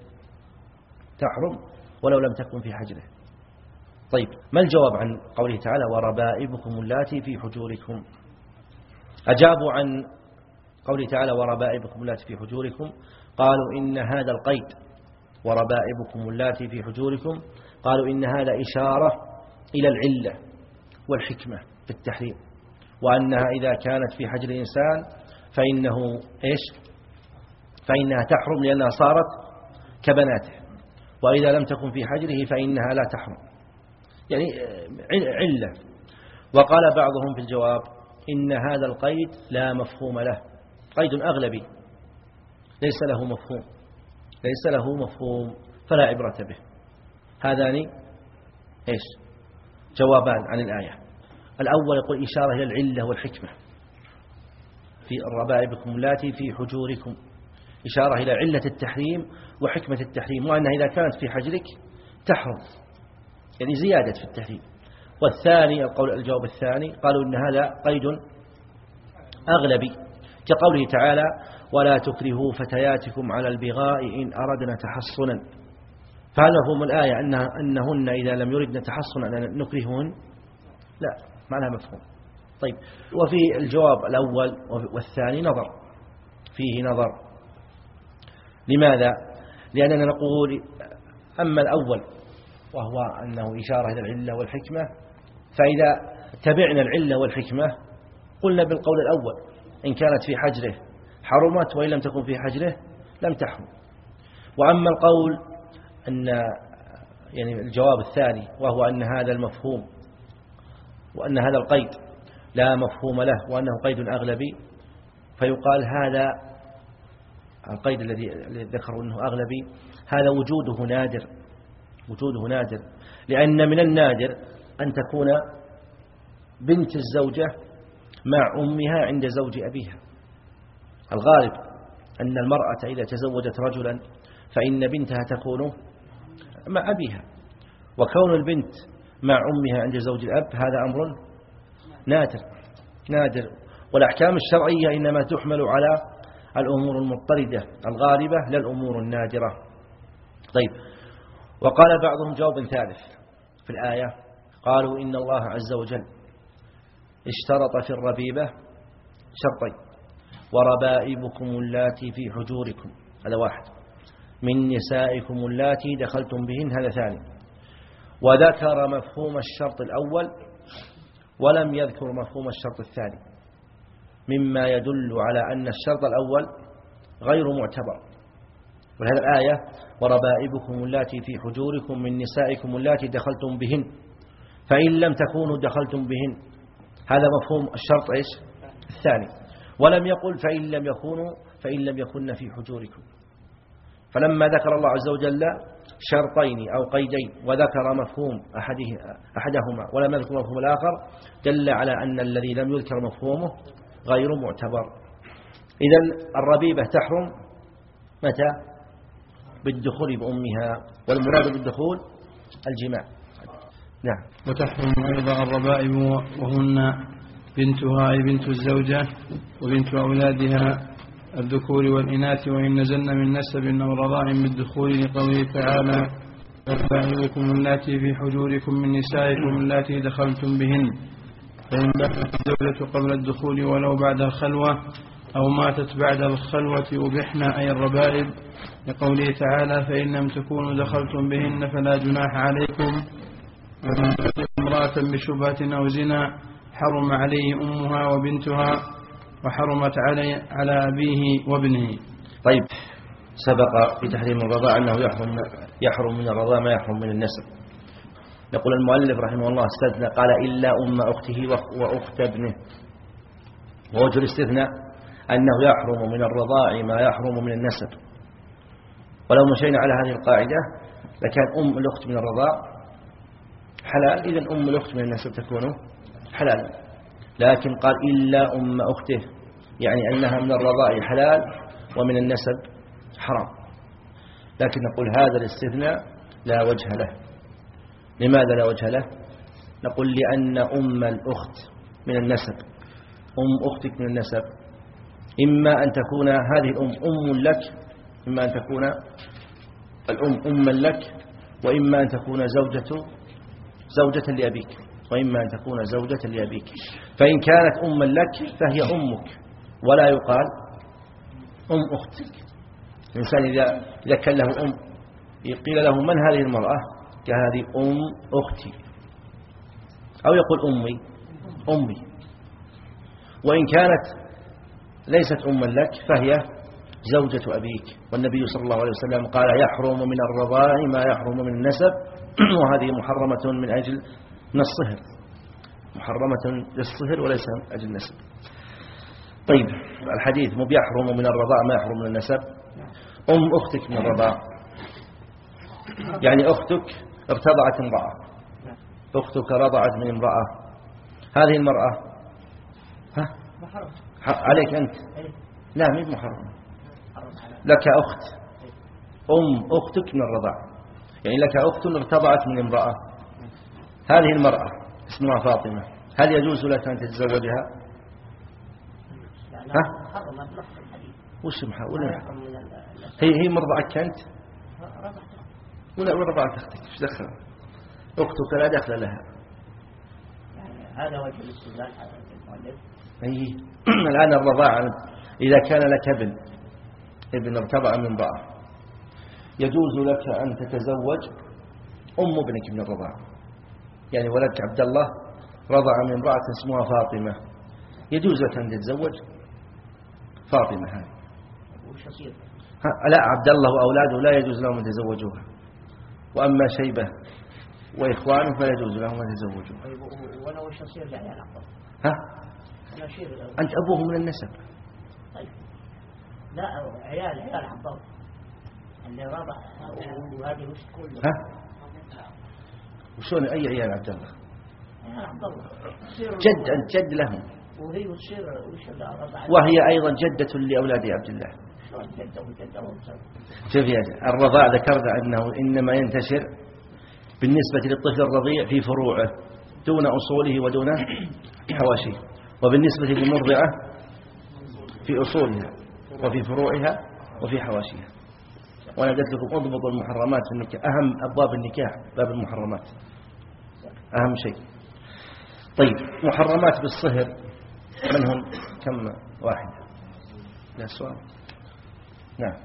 تحرم ولو لم تكن في حجره. طيب ما الجواب عن قوله تعالى وربائبكم اللاتي في حجوركم أجابوا عن قوله تعالى وربائبكم اللاتي في حجوركم قالوا إن هذا القيد وربائبكم اللاتي في حجوركم قالوا إن هذا إشارة إلى العلة والحكمة في التحريم وأنها إذا كانت في حجر الإنسان فإنه إيش؟ فإنها تحرم لأنها صارت كبناته وإذا لم تكن في حجره فإنها لا تحرم. يعني علة. وقال بعضهم في الجواب إن هذا القيد لا مفهوم له. قيد أغلبي. ليس له مفهوم. ليس له مفهوم. فلا عبرة به. هذان إيش؟ جوابان عن الآية. الأول يقول إشارة إلى العلة والحكمة. في الربائبكم التي في حجوركم. إشارة إلى علة التحريم وحكمة التحريم. وأنها إذا كانت في حجرك تحرم. يعني زيادة في التحريم والثاني القول الجواب الثاني قالوا إن هذا قيد أغلبي كقوله تعالى ولا تكرهوا فتياتكم على البغاء إن أردنا تحصنا. فهل مفهوم الآية أنها أنهن إذا لم يردن تحصنا نكرههن. لا ما لها مفهوم. طيب وفي الجواب الأول والثاني نظر. فيه نظر. لماذا؟ لأننا نقول أما الأول وهو أنه إشارة إلى العلة والحكمة. فإذا تبعنا العلة والحكمة قلنا بالقول الأول إن كانت في حجره حرمت وإن لم تكن في حجره لم تحرم. وأما القول أن يعني الجواب الثاني وهو أن هذا المفهوم وأن هذا القيد لا مفهوم له وأنه قيد أغلبي فيقال هذا القيد الذي ذكروا أنه أغلبي هذا وجوده نادر. وجوده نادر. لأن من النادر أن تكون بنت الزوجة مع أمها عند زوج أبيها. الغالب أن المرأة إذا تزوجت رجلا فإن بنتها تكون مع أبيها. وكون البنت مع أمها عند زوج الأب هذا أمر نادر. نادر. والأحكام الشرعية إنما تحمل على الأمور المضطردة الغالبة لا الأمور النادرة. طيب. وقال بعضهم جواب ثالث في الآية قالوا إن الله عز وجل اشترط في الربيبة شرطين وربائبكم اللاتي في حجوركم هذا واحد. من نسائكم اللاتي دخلتم بهن هذا ثاني. وذكر مفهوم الشرط الأول ولم يذكر مفهوم الشرط الثاني مما يدل على أن الشرط الأول غير معتبر. ولهذا الآية وربائبكم اللاتي في حجوركم من نسائكم اللاتي دخلتم بهن فإن لم تكونوا دخلتم بهن. هذا مفهوم الشرط إيش؟ الثاني. ولم يقل فإن لم يكونوا فإن لم يكن في حجوركم. فلما ذكر الله عز وجل شرطين أو قيدين وذكر مفهوم أحده أحدهما ولم يذكر مفهوم الآخر دل على أن الذي لم يذكر مفهومه غير معتبر. إذا الربيبة تحرم متى؟ بالدخول بأمها والمراد بالدخول الجماع. نعم. وتحرم أيضا الربائب وهن بنتها أي بنت الزوجة وبنت أولادها الذكور والإناث وإن نزلن من نسب أو رضاع بالدخول لقوله تعالى وفاعلكم اللاتي في حجوركم من نسائكم اللاتي دخلتم بهن. فإن باتت الزوجة قبل الدخول ولو بعد الخلوة أو ماتت بعد الخلوة أبحن أي الربائب لقوله تعالى فإن لم تكونوا دخلتم بهن فلا جناح عليكم. ومن امرأة بشبهة أو زنا حرم عليه أمها وبنتها وحرمت علي على أبيه وابنه. طيب سبق في تحريم الرضاع أنه يحرم, يحرم من الرضاع ما يحرم من النسب. يقول المؤلف رحمه الله استثنى قال إلا أم أخته وأخت ابنه. ووجه الاستثناء أنه يحرم من الرضاع ما يحرم من النسب. ولو مشينا على هذه القاعدة لكان أم الأخت من الرضاع حلال. إذا أم الأخت من النسب تكون حلال. لكن قال إلا أم أخته يعني أنها من الرضاء حلال ومن النسب حرام. لكن نقول هذا الاستثناء لا وجه له. لماذا لا وجه له؟ نقول لأن أم الأخت من النسب. أم أختك من النسب إما أن تكون هذه الأم أم لك إما أن تكون الأم أما لك وإما أن تكون زوجة زوجة لأبيك وإما أن تكون زوجة لأبيك. فإن كانت أما لك فهي أمك ولا يقال أم أختك. الإنسان إذا, إذا كان له أم قيل له من هذه المرأة؟ كهذه أم أختي. أو يقول أمي أمي. وإن كانت ليست أما لك فهي زوجة أبيك. والنبي صلى الله عليه وسلم قال يحرم من الرضاع ما يحرم من النسب. <clears throat> وهذه محرمة من أجل من الصهر. محرمة للصهر وليس من أجل النسب. طيب الحديث مو بيحرم من الرضاع ما يحرم من النسب؟ أم أختك من الرضاع. يعني أختك ارتضعت امرأة. أختك رضعت من امرأة. هذه المرأة؟ ها؟ عليك أنت. لا مين محرم. لك أخت. أم أختك من الرضاع يعني لك أخت ارتضعت من امرأة. هذه المرأة اسمها فاطمة. هل يجوز لك أن تتزوجها؟ ها؟ وش محاولة هي هي مرضعك أنت؟ ولا رضعت أختك؟ إيش دخل؟ أختك لا دخل لها. هذا وجه الاستدلال المؤلف. أي <clears throat> الآن الرضاعة إذا كان لك ابن ابن ارتضع من امرأة يجوز لك أن تتزوج أم ابنك من الرضاعة يعني ولدك عبد الله رضع من امرأة اسمها فاطمة. يجوز لك أن تتزوج فاطمة هذه. لا عبد الله وأولاده لا يجوز لهم أن يتزوجوها. وأما شيبة وإخوانه فلا يجوز لهم أن يتزوجوها. و- وأنا وش يصير لعيال عبد الله؟ ها؟ أنت أبوه من النسب. طيب. لا عيال عيال عبد الله اللي رضع وهذه وش تقول. له؟ ها؟ وشون أي عيال عبد الله؟ عيال عبد الله جد أنت جد لهم. وهي تصير وش وهي أيضا جدة لأولاد عبد الله؟ شوف يا الرضاع ذكرنا أنه إنما ينتشر بالنسبة للطفل الرضيع في فروعه دون أصوله ودون <clears throat> حواشيه. وبالنسبة للمرضعة في أصولها وفي فروعها وفي حواشيها. وأنا قلت لكم اضبطوا المحرمات في أهم أبواب النكاح باب المحرمات. أهم شيء. طيب محرمات بالصهر من هم؟ كم واحدة لا سؤال. نعم.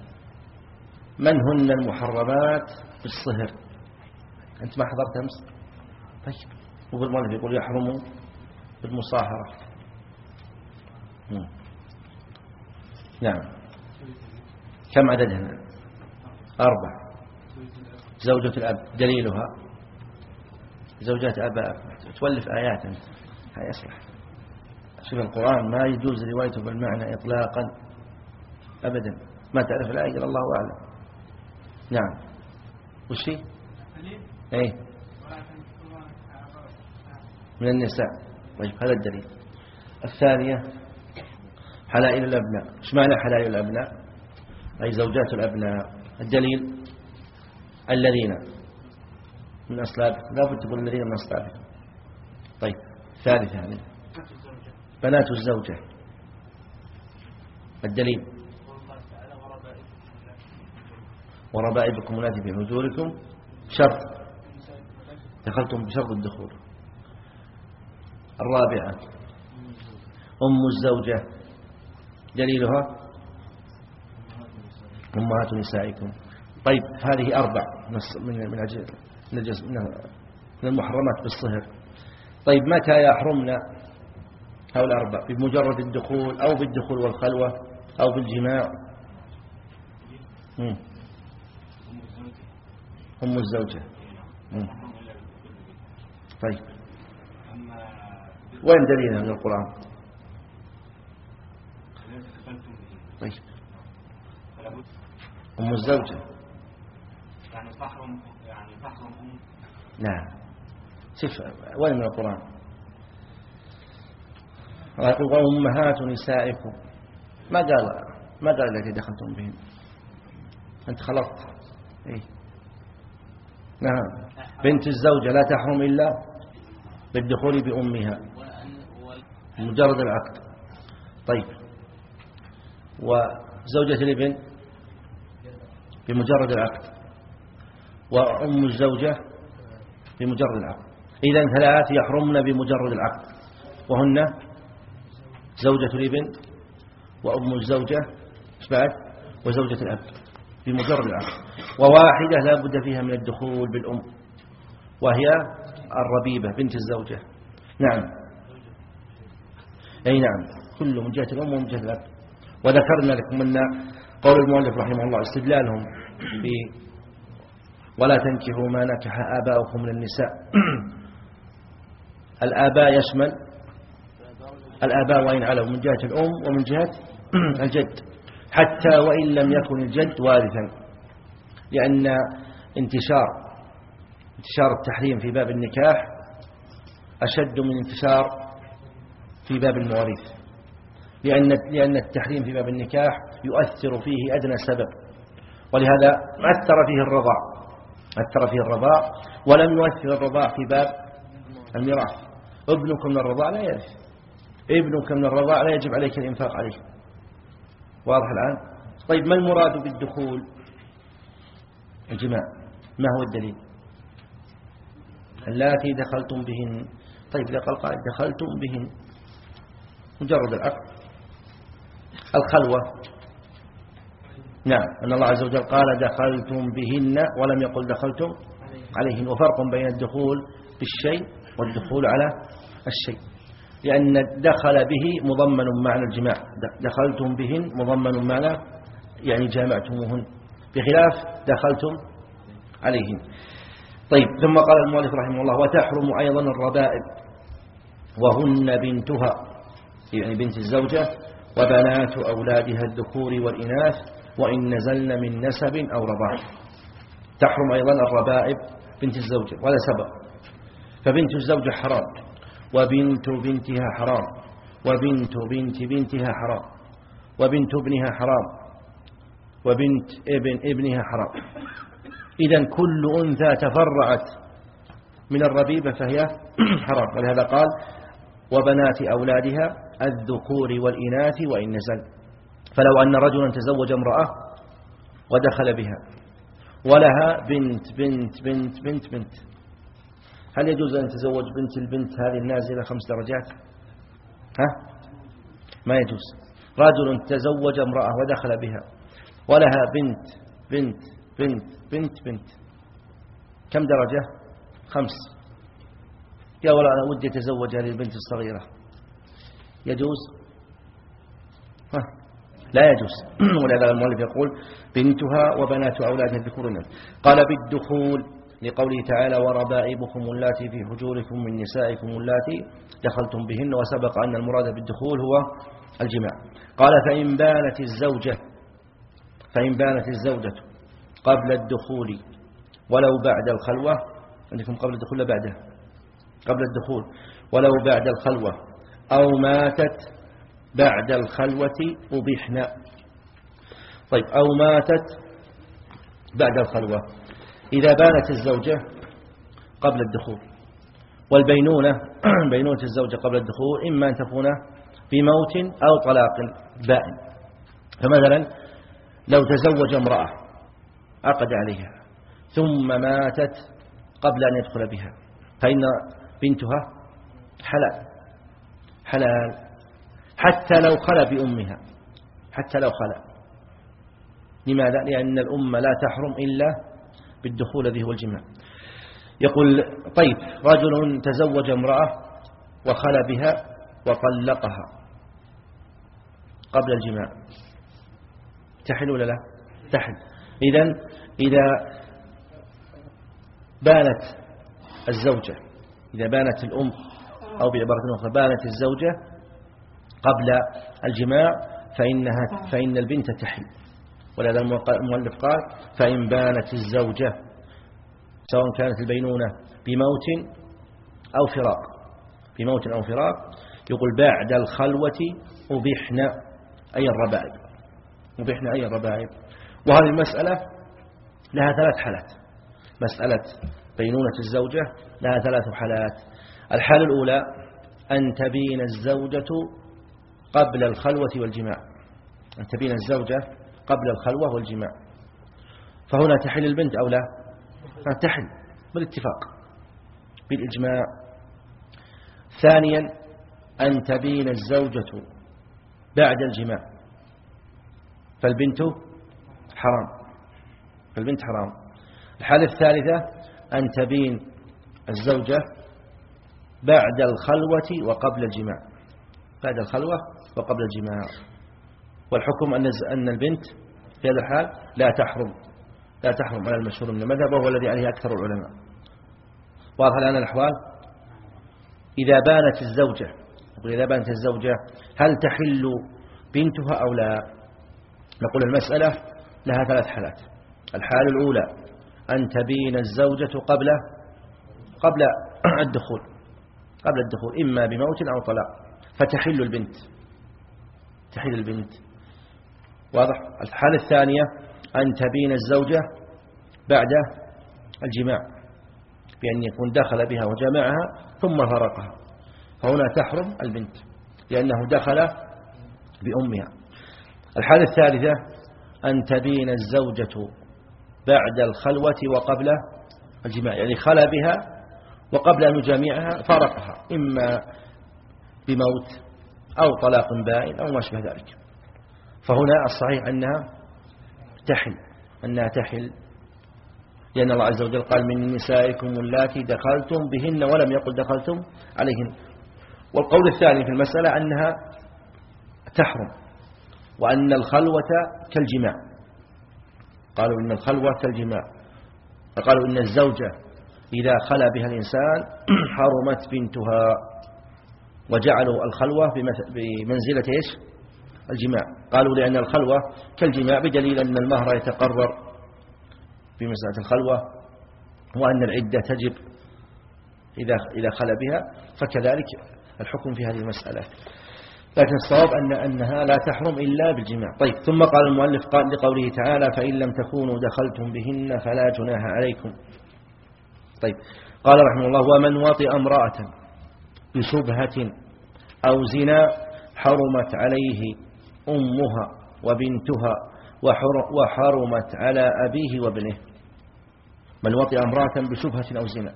من هن المحرمات بالصهر؟ أنت ما حضرت أمس؟ طيب. وبالمؤلف يقول يحرم بالمصاهرة. نعم. كم عددها أربع. زوجة الأب دليلها. زوجات أباء تولف آيات أنت. هاي أصلح. شوف القرآن ما يجوز روايته بالمعنى إطلاقا. أبدا. ما تعرف الآية إلا الله أعلم نعم. وش هي؟ إيه. من النساء. طيب هذا الدليل. الثانية حلائل الأبناء. إيش معنى حلائل الأبناء؟ أي زوجات الأبناء. الدليل الذين من أصلابكم لا بد تقول الذين من أصلابكم طيب ثالثة هذه. بنات الزوجة. الدليل. وربائبكم التي في حجوركم شرط. دخلتم بشرط الدخول. الرابعة. أم الزوجة. دليلها؟ أمهات نسائكم. طيب هذه أربع من من أجل من المحرمات بالصهر. طيب متى يحرمن هؤلاء الأربع؟ بمجرد الدخول أو بالدخول والخلوة أو بالجماع. أم الزوجة. مم. طيب. وين دليلها من القرآن؟ طيب. أم الزوجة. يعني تحرم يعني تحرم أم نعم. شوف وين من القرآن؟ وأمهات نسائكم. ما قال ما قال التي دخلتم بهن أنت خلطت. إيه. نعم. بنت الزوجة لا تحرم إلا بالدخول بأمها. مجرد العقد. طيب. وزوجة الابن بمجرد العقد وأم الزوجة بمجرد العقد. إذا ثلاث يحرمن بمجرد العقد وهن زوجة الابن وأم الزوجة بعد؟ وزوجة الأب بمجرد العقد. وواحدة لا بد فيها من الدخول بالأم وهي الربيبة بنت الزوجة. نعم. أي نعم. كله من جهة الأم ومن جهة الأب. وذكرنا لكم أن قول المؤلف رحمه الله استدلالهم في ولا تنكحوا ما نكح آباؤكم من النساء. <clears throat> الآباء يشمل الآباء وإن علوا من جهة الأم ومن جهة <clears throat> الجد حتى وإن لم يكن الجد وارثا لأن انتشار انتشار التحريم في باب النكاح أشد من انتشار في باب المواريث. لأن لأن التحريم في باب النكاح يؤثر فيه أدنى سبب ولهذا أثر فيه الرضاع أثر فيه الرضاع ولم يؤثر الرضاع في باب الميراث. ابنك من الرضاع لا يرث ابنك من الرضاع لا يجب عليك الإنفاق عليه. واضح الآن؟ طيب ما المراد بالدخول؟ الجماع ما هو الدليل؟ اللاتي دخلتم بهن. طيب إذا قال قائل دخلتم بهن مجرد العقد. الخلوة. نعم. أن الله عز وجل قال دخلتم بهن ولم يقل دخلتم عليهن. وفرق بين الدخول بالشيء والدخول على الشيء. لأن دخل به مضمن معنى الجماع. دخلتم بهن مضمن معنى يعني جامعتموهن. بخلاف دخلتم عليهن. طيب. ثم قال المؤلف رحمه الله وتحرم أيضا الربائب. وهن بنتها. يعني بنت الزوجة. وبنات أولادها الذكور والإناث وإن نزلن من نسب أو رضاع. تحرم أيضا الربائب بنت الزوجة ولا سبب. فبنت الزوجة حرام وبنت بنتها حرام وبنت بنت بنتها حرام وبنت ابنها حرام وبنت ابن ابنها حرام. إذا كل أنثى تفرعت من الربيبة فهي <clears throat> حرام. ولهذا قال وبنات أولادها الذكور والإناث وإن نزل. فلو أن رجلا تزوج امرأة ودخل بها ولها بنت بنت بنت بنت بنت. هل يجوز أن تزوج بنت البنت هذه النازلة خمس درجات؟ ها؟ ما يجوز. رجل تزوج امرأة ودخل بها ولها بنت بنت بنت بنت بنت. كم درجة؟ خمس. يا ولا أنا ودي أتزوج هذه البنت الصغيرة. يجوز؟ لا يجوز. <clears throat> ولهذا المؤلف يقول بنتها وبنات أولادها الذكور قال بالدخول لقوله تعالى وربائبكم اللاتي في حجوركم من نسائكم اللاتي دخلتم بهن وسبق أن المراد بالدخول هو الجماع. قال فإن بانت الزوجة فإن بانت الزوجة قبل الدخول ولو بعد الخلوة عندكم قبل الدخول بعده قبل الدخول ولو بعد الخلوة. أو ماتت بعد الخلوة أبحنا طيب أو ماتت بعد الخلوة. إذا بانت الزوجة قبل الدخول والبينونة <clears throat> بينونة الزوجة قبل الدخول إما أن تكون بموت أو طلاق بائن. فمثلا لو تزوج امرأة عقد عليها ثم ماتت قبل أن يدخل بها فإن بنتها حلال. حلال. حتى لو خلى بأمها. حتى لو خلى لماذا؟ لأن الأم لا تحرم إلا بالدخول الذي هو الجماع يقول طيب رجل تزوج امرأة وخلى بها وطلقها قبل الجماع. تحل ولا لا؟ تحل. إذا إذا بانت الزوجة إذا بانت الأم أو بعبارة أخرى بانت الزوجة قبل الجماع فإنها فإن البنت تحل. ولهذا المؤلف قال فإن بانت الزوجة سواء كانت البينونة بموت أو فراق. بموت أو فراق يقول بعد الخلوة أبحنا أي الربائب. أبحنا أي الربائب. وهذه المسألة لها ثلاث حالات. مسألة بينونة الزوجة لها ثلاث حالات. الحالة الأولى أن تبين الزوجة قبل الخلوة والجماع. أن تبين الزوجة قبل الخلوة والجماع. فهنا تحل البنت أو لا؟ تحل بالاتفاق بالإجماع. ثانيا أن تبين الزوجة بعد الجماع. فالبنت حرام. فالبنت حرام. الحالة الثالثة أن تبين الزوجة بعد الخلوة وقبل الجماع. بعد الخلوة وقبل الجماع. والحكم أن البنت في هذا الحال لا تحرم لا تحرم على المشهور من المذهب وهو الذي عليه أكثر العلماء. واضح الآن الأحوال؟ إذا بانت الزوجة إذا بانت الزوجة هل تحل بنتها أو لا؟ نقول المسألة لها ثلاث حالات. الحالة الأولى أن تبين الزوجة قبل قبل الدخول. قبل الدخول إما بموت أو طلاق. فتحل البنت. تحل البنت. واضح؟ الحالة الثانية أن تبين الزوجة بعد الجماع بأن يكون دخل بها وجمعها ثم فرقها فهنا تحرم البنت لأنه دخل بأمها. الحالة الثالثة أن تبين الزوجة بعد الخلوة وقبل الجماع يعني خلى بها وقبل أن يجامعها فارقها إما بموت أو طلاق بائن أو ما شبه ذلك. فهنا الصحيح أنها تحل أنها تحل لأن الله عز وجل قال من نسائكم اللاتي دخلتم بهن ولم يقل دخلتم عليهن. والقول الثاني في المسألة أنها تحرم وأن الخلوة كالجماع. قالوا إن الخلوة كالجماع فقالوا إن الزوجة إذا خلى بها الإنسان <clears throat> حرمت بنتها وجعلوا الخلوة بمنزلة إيش؟ الجماع. قالوا لأن الخلوة كالجماع بدليل أن المهر يتقرر مسألة الخلوة وأن العدة تجب إذا إذا خلى بها فكذلك الحكم في هذه المسألة. لكن الصواب أن أنها لا تحرم إلا بالجماع. طيب ثم قال المؤلف قال لقوله تعالى فإن لم تكونوا دخلتم بهن فلا جناح عليكم. طيب. قال رحمه الله ومن وطئ امرأة بشبهة أو زنا حرمت عليه أمها وبنتها وحرمت على أبيه وابنه. من وطئ امرأة بشبهة أو زنا.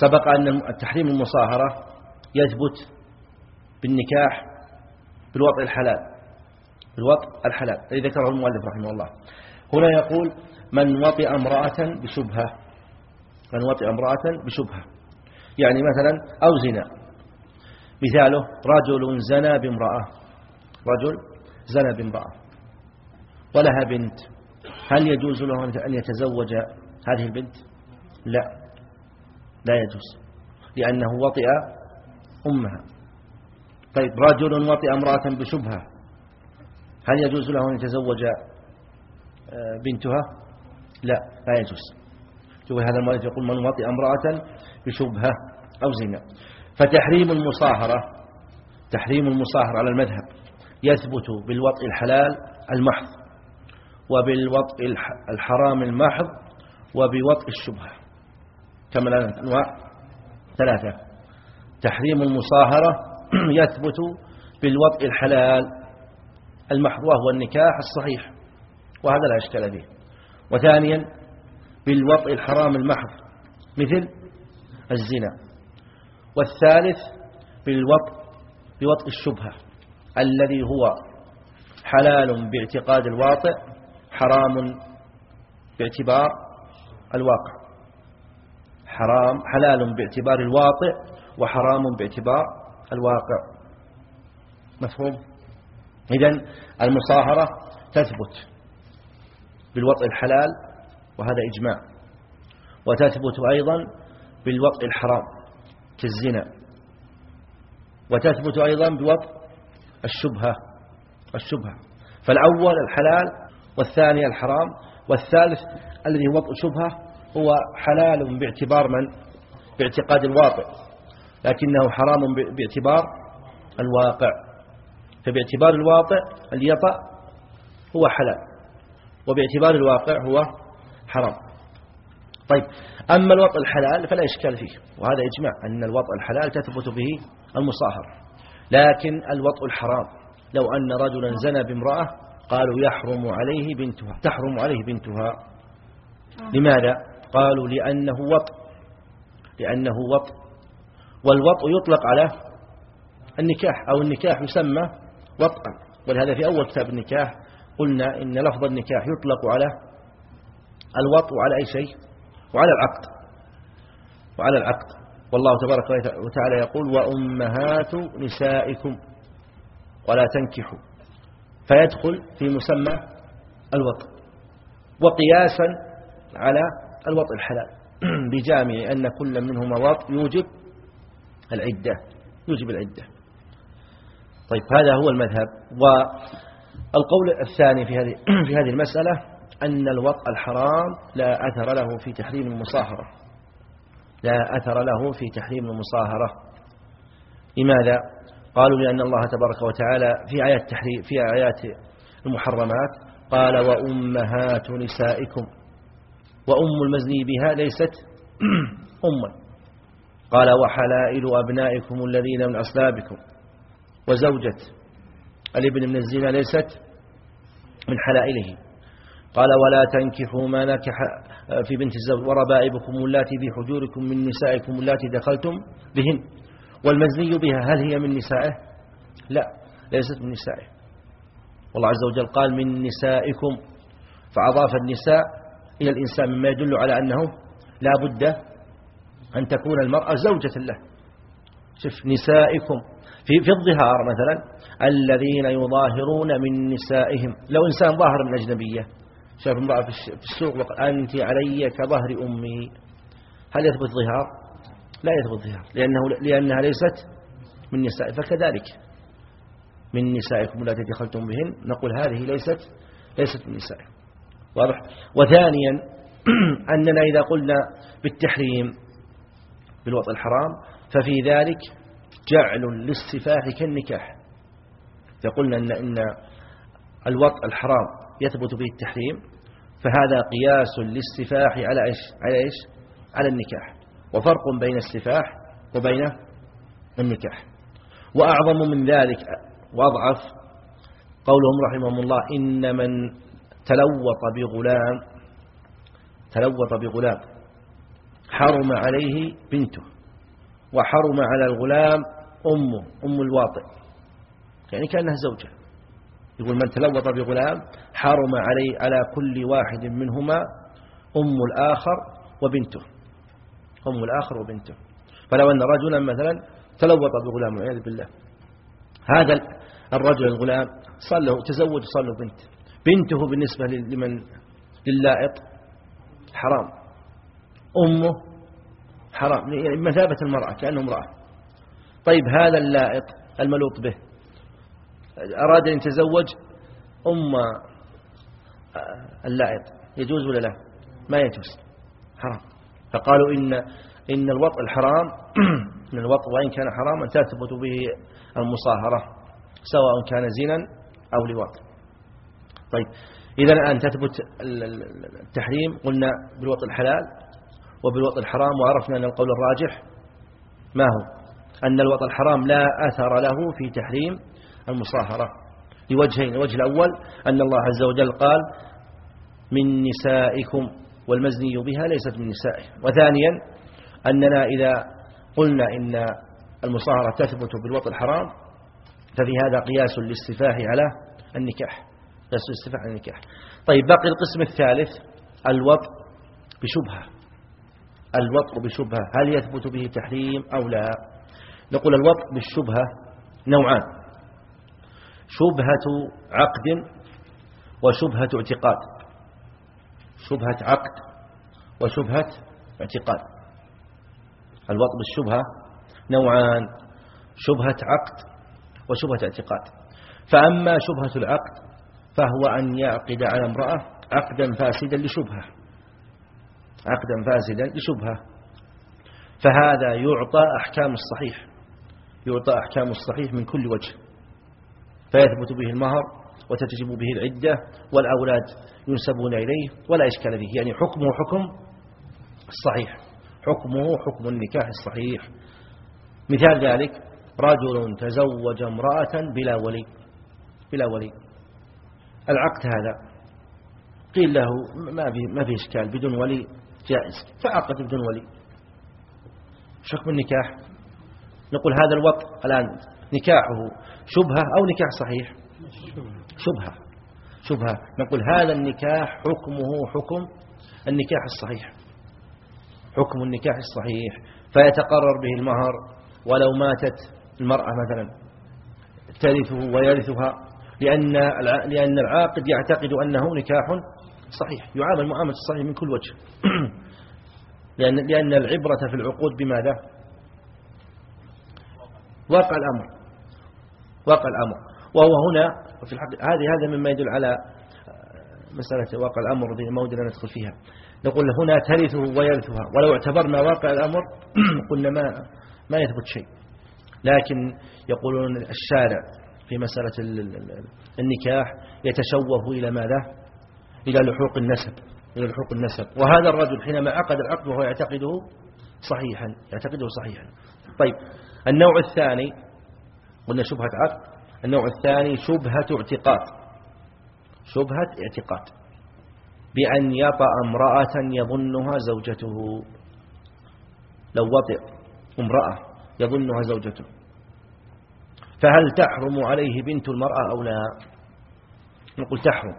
سبق أن التحريم المصاهرة يثبت بالنكاح بالوطء الحلال. بالوطء الحلال. الذي ذكره المؤلف رحمه الله. هنا يقول من وطئ امرأة بشبهة من وطئ امرأة بشبهة. يعني مثلا أو زنا. مثاله رجل زنى بامرأة. رجل زنى بامرأة. ولها بنت. هل يجوز له أن يتزوج هذه البنت؟ لا. لا يجوز. لأنه وطئ أمها. طيب رجل وطئ امرأة بشبهة. هل يجوز له أن يتزوج آه، بنتها؟ لا لا يجوز. شوف هذا المؤلف يقول من وطئ امرأة بشبهة أو زنا. فتحريم المصاهرة تحريم المصاهرة على المذهب يثبت بالوطء الحلال المحض وبالوطء الحرام المحض وبوطء الشبهة. كما أنواع ثلاثة. تحريم المصاهرة <clears throat> يثبت بالوطء الحلال المحض وهو النكاح الصحيح وهذا لا إشكال فيه. وثانيا بالوطء الحرام المحض. مثل الزنا. والثالث بالوطء بوطء الشبهة الذي هو حلال باعتقاد الواطئ حرام باعتبار الواقع. حرام حلال باعتبار الواطئ وحرام باعتبار الواقع. مفهوم؟ إذا المصاهرة تثبت بالوطء الحلال وهذا إجماع. وتثبت أيضا بالوطء الحرام كالزنا وتثبت أيضا بوطء الشبهة الشبهة. فالأول الحلال والثاني الحرام. والثالث الذي وطء شبهة هو حلال باعتبار من؟ باعتقاد الواقع. لكنه حرام باعتبار الواقع. فباعتبار الواقع اللي يطأ هو حلال وباعتبار الواقع هو حرام. طيب أما الوطء الحلال فلا إشكال فيه وهذا إجماع أن الوطء الحلال تثبت به المصاهرة لكن الوطء الحرام لو أن رجلا زنى بامرأة قالوا يحرم عليه بنتها تحرم عليه بنتها. لماذا؟ قالوا لأنه وطء لأنه وطء والوطء يطلق على النكاح أو النكاح يسمى وطئا ولهذا في أول كتاب النكاح قلنا إن لفظ النكاح يطلق على الوطء وعلى أي شيء؟ وعلى العقد. وعلى العقد. والله تبارك وتعالى يقول وأمهات نسائكم ولا تنكحوا. فيدخل في مسمى الوطء. وقياسا على الوطء الحلال. <clears throat> بجامع أن كل منهما وط يوجب العدة. يوجب العدة. طيب هذا هو المذهب. والقول الثاني في هذه <clears throat> في هذه المسألة أن الوطء الحرام لا أثر له في تحريم المصاهرة. لا أثر له في تحريم المصاهرة. لماذا؟ قالوا لأن الله تبارك وتعالى في آيات التحريم في آيات المحرمات قال وأمهات نسائكم. وأم المزني بها ليست <clears throat> أما. قال وحلائل أبنائكم الذين من أصلابكم. وزوجة الابن من الزنا ليست من حلائله. قال ولا تنكحوا ما نكح في بنت الزوج وربائبكم اللاتي في حجوركم من نسائكم اللاتي دخلتم بهن. والمزني بها هل هي من نسائه؟ لا ليست من نسائه. والله عز وجل قال من نسائكم. فأضاف النساء إلى الإنسان مما يدل على أنه لا بد أن تكون المرأة زوجة له. شوف نسائكم. في في الظهار مثلا الذين يظاهرون من نسائهم. لو إنسان ظاهر من أجنبية شاف امرأة في السوق وقال أنت علي كظهر أمي. هل يثبت ظهار؟ لا يثبت ظهار لأنه لأنها ليست من نساء فكذلك من نسائكم التي دخلتم بهن. نقول هذه ليست ليست من نسائكم. واضح؟ وثانيا <clears throat> أننا إذا قلنا بالتحريم بالوطء الحرام ففي ذلك جعل للسفاح كالنكاح. إذا قلنا إن, إن الوطء الحرام يثبت به التحريم فهذا قياس للسفاح على إيش؟ على إيش؟ على النكاح. وفرق بين السفاح وبين النكاح. وأعظم من ذلك وأضعف قولهم رحمهم الله إن من تلوط بغلام تلوط بغلام حرم عليه بنته وحرم على الغلام أمه أم الواطئ. يعني كأنها زوجة. يقول من تلوط بغلام حرم عليه على كل واحد منهما أم الآخر وبنته. أم الآخر وبنته. فلو أن رجلا مثلا تلوط بغلام والعياذ بالله. هذا الرجل الغلام له تزوج صار له بنت. بنته بالنسبة لمن؟ للائط حرام. أمه حرام. يعني مثابة المرأة كأنه امرأة. طيب هذا اللائط الملوط به. أراد أن يتزوج أم اللائط يجوز ولا لا؟ ما يجوز. حرام. فقالوا إن إن الوطء الحرام <clears throat> إن الوطء وإن كان حراما تثبت به المصاهرة سواء كان زنا أو لواط طيب إذا الآن تثبت التحريم قلنا بالوطء الحلال وبالوطء الحرام وعرفنا أن القول الراجح ما هو؟ أن الوطء الحرام لا أثر له في تحريم المصاهرة. لوجهين الوجه الأول أن الله عز وجل قال من نسائكم والمزني بها ليست من نسائه. وثانيا أننا إذا قلنا إن المصاهرة تثبت بالوطء الحرام ففي هذا قياس للسفاح على النكاح. قياس للسفاح على النكاح. طيب باقي القسم الثالث الوطء بشبهة. الوطء بشبهة. هل يثبت به تحريم أو لا؟ نقول الوطء بالشبهة نوعان. شبهة عقد وشبهة اعتقاد. شبهة عقد وشبهة اعتقاد. الوطء بالشبهة نوعان شبهة عقد وشبهة اعتقاد. فأما شبهة العقد فهو أن يعقد على امرأة عقدا فاسدا لشبهة. عقدا فاسدا لشبهة. فهذا يعطى أحكام الصحيح يعطى أحكام الصحيح من كل وجه. فيثبت به المهر وتتجب به العدة والأولاد ينسبون إليه ولا إشكال فيه. يعني حكمه حكم الصحيح. حكمه حكم النكاح الصحيح. مثال ذلك رجل تزوج امرأة بلا ولي. بلا ولي. العقد هذا. قيل له ما في ما في إشكال بدون ولي جائز. فعقد بدون ولي. حكم النكاح؟ نقول هذا الوقت الآن نكاحه شبهة أو نكاح صحيح. شبهة. شبهة. نقول هذا النكاح حكمه حكم النكاح الصحيح. حكم النكاح الصحيح. فيتقرر به المهر ولو ماتت المرأة مثلا. ترثه ويرثها. لأن لأن العاقد يعتقد أنه نكاح صحيح. يعامل معاملة الصحيح من كل وجه. <clears throat> لأن لأن العبرة في العقود بماذا؟ واقع الأمر. واقع الأمر. وهو هنا في الحقيقة هذه هذا مما يدل على مسألة واقع الأمر ذي المواد لا ندخل فيها. نقول هنا ترثه ويرثها. ولو اعتبرنا واقع الأمر <clears throat> قلنا ما ما يثبت شيء. لكن يقولون الشارع في مسألة النكاح يتشوه إلى ماذا؟ إلى لحوق النسب. إلى لحوق النسب. وهذا الرجل حينما عقد العقد وهو يعتقده صحيحا يعتقده صحيحا. طيب النوع الثاني قلنا شبهة عقد. النوع الثاني شبهة اعتقاد. شبهة اعتقاد. بأن يطأ امرأة يظنها زوجته. لو وطئ امرأة يظنها زوجته. فهل تحرم عليه بنت المرأة أو لا؟ نقول تحرم.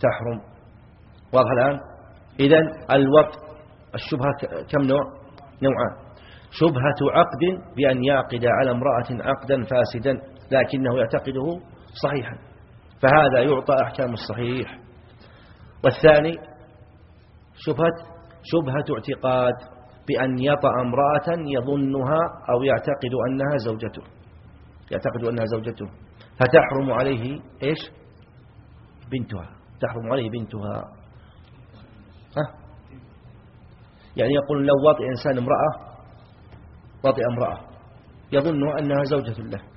تحرم. واضح الآن؟ إذا الوط الشبهة كم نوع؟ نوعان. شبهة عقد بأن يعقد على امرأة عقدا فاسدا. لكنه يعتقده صحيحا. فهذا يعطى أحكام الصحيح. والثاني شبهة شبهة اعتقاد بأن يطأ امرأة يظنها أو يعتقد أنها زوجته. يعتقد أنها زوجته. فتحرم عليه إيش؟ بنتها. تحرم عليه بنتها. ها؟ يعني يقول لو وطئ إنسان امرأة وطئ امرأة يظن أنها زوجة له.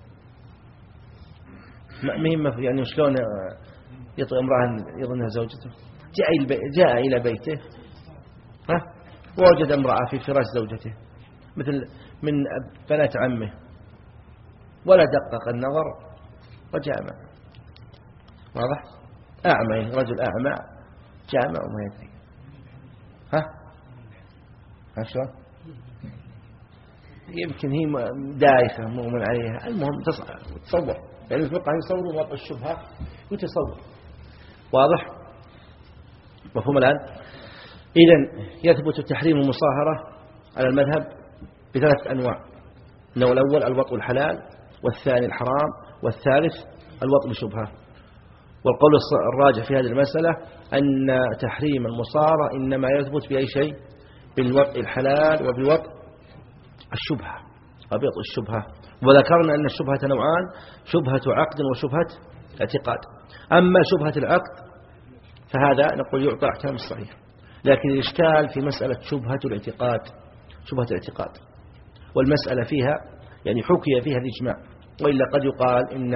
مهم يعني شلون يطئ امرأة يظنها زوجته؟ جاء جاء إلى بيته. ها؟ ووجد امرأة في فراش زوجته مثل من بنات عمه. ولا دقق النظر وجامع واضح؟ أعمى رجل أعمى جامع وما يدري. ها؟ ها شلون؟ يمكن هي دايخة مؤمن عليها. المهم تصور. يعني الفقه يصورون وضع الشبهة وتصور واضح؟ مفهوم الآن؟ إذا يثبت تحريم المصاهرة على المذهب بثلاث أنواع. النوع الأول الوطء الحلال والثاني الحرام والثالث الوطء بشبهة والقول الراجح في هذه المسألة أن تحريم المصاهرة إنما يثبت بأي شيء؟ بالوطء الحلال وبوطء الشبهة. وبوطء الشبهة. وذكرنا أن الشبهة نوعان شبهة عقد وشبهة اعتقاد. أما شبهة العقد فهذا نقول يعطى أحكام الصحيح لكن الإشكال في مسألة شبهة الاعتقاد شبهة الاعتقاد. والمسألة فيها يعني حكي فيها الإجماع. وإلا قد يقال إن,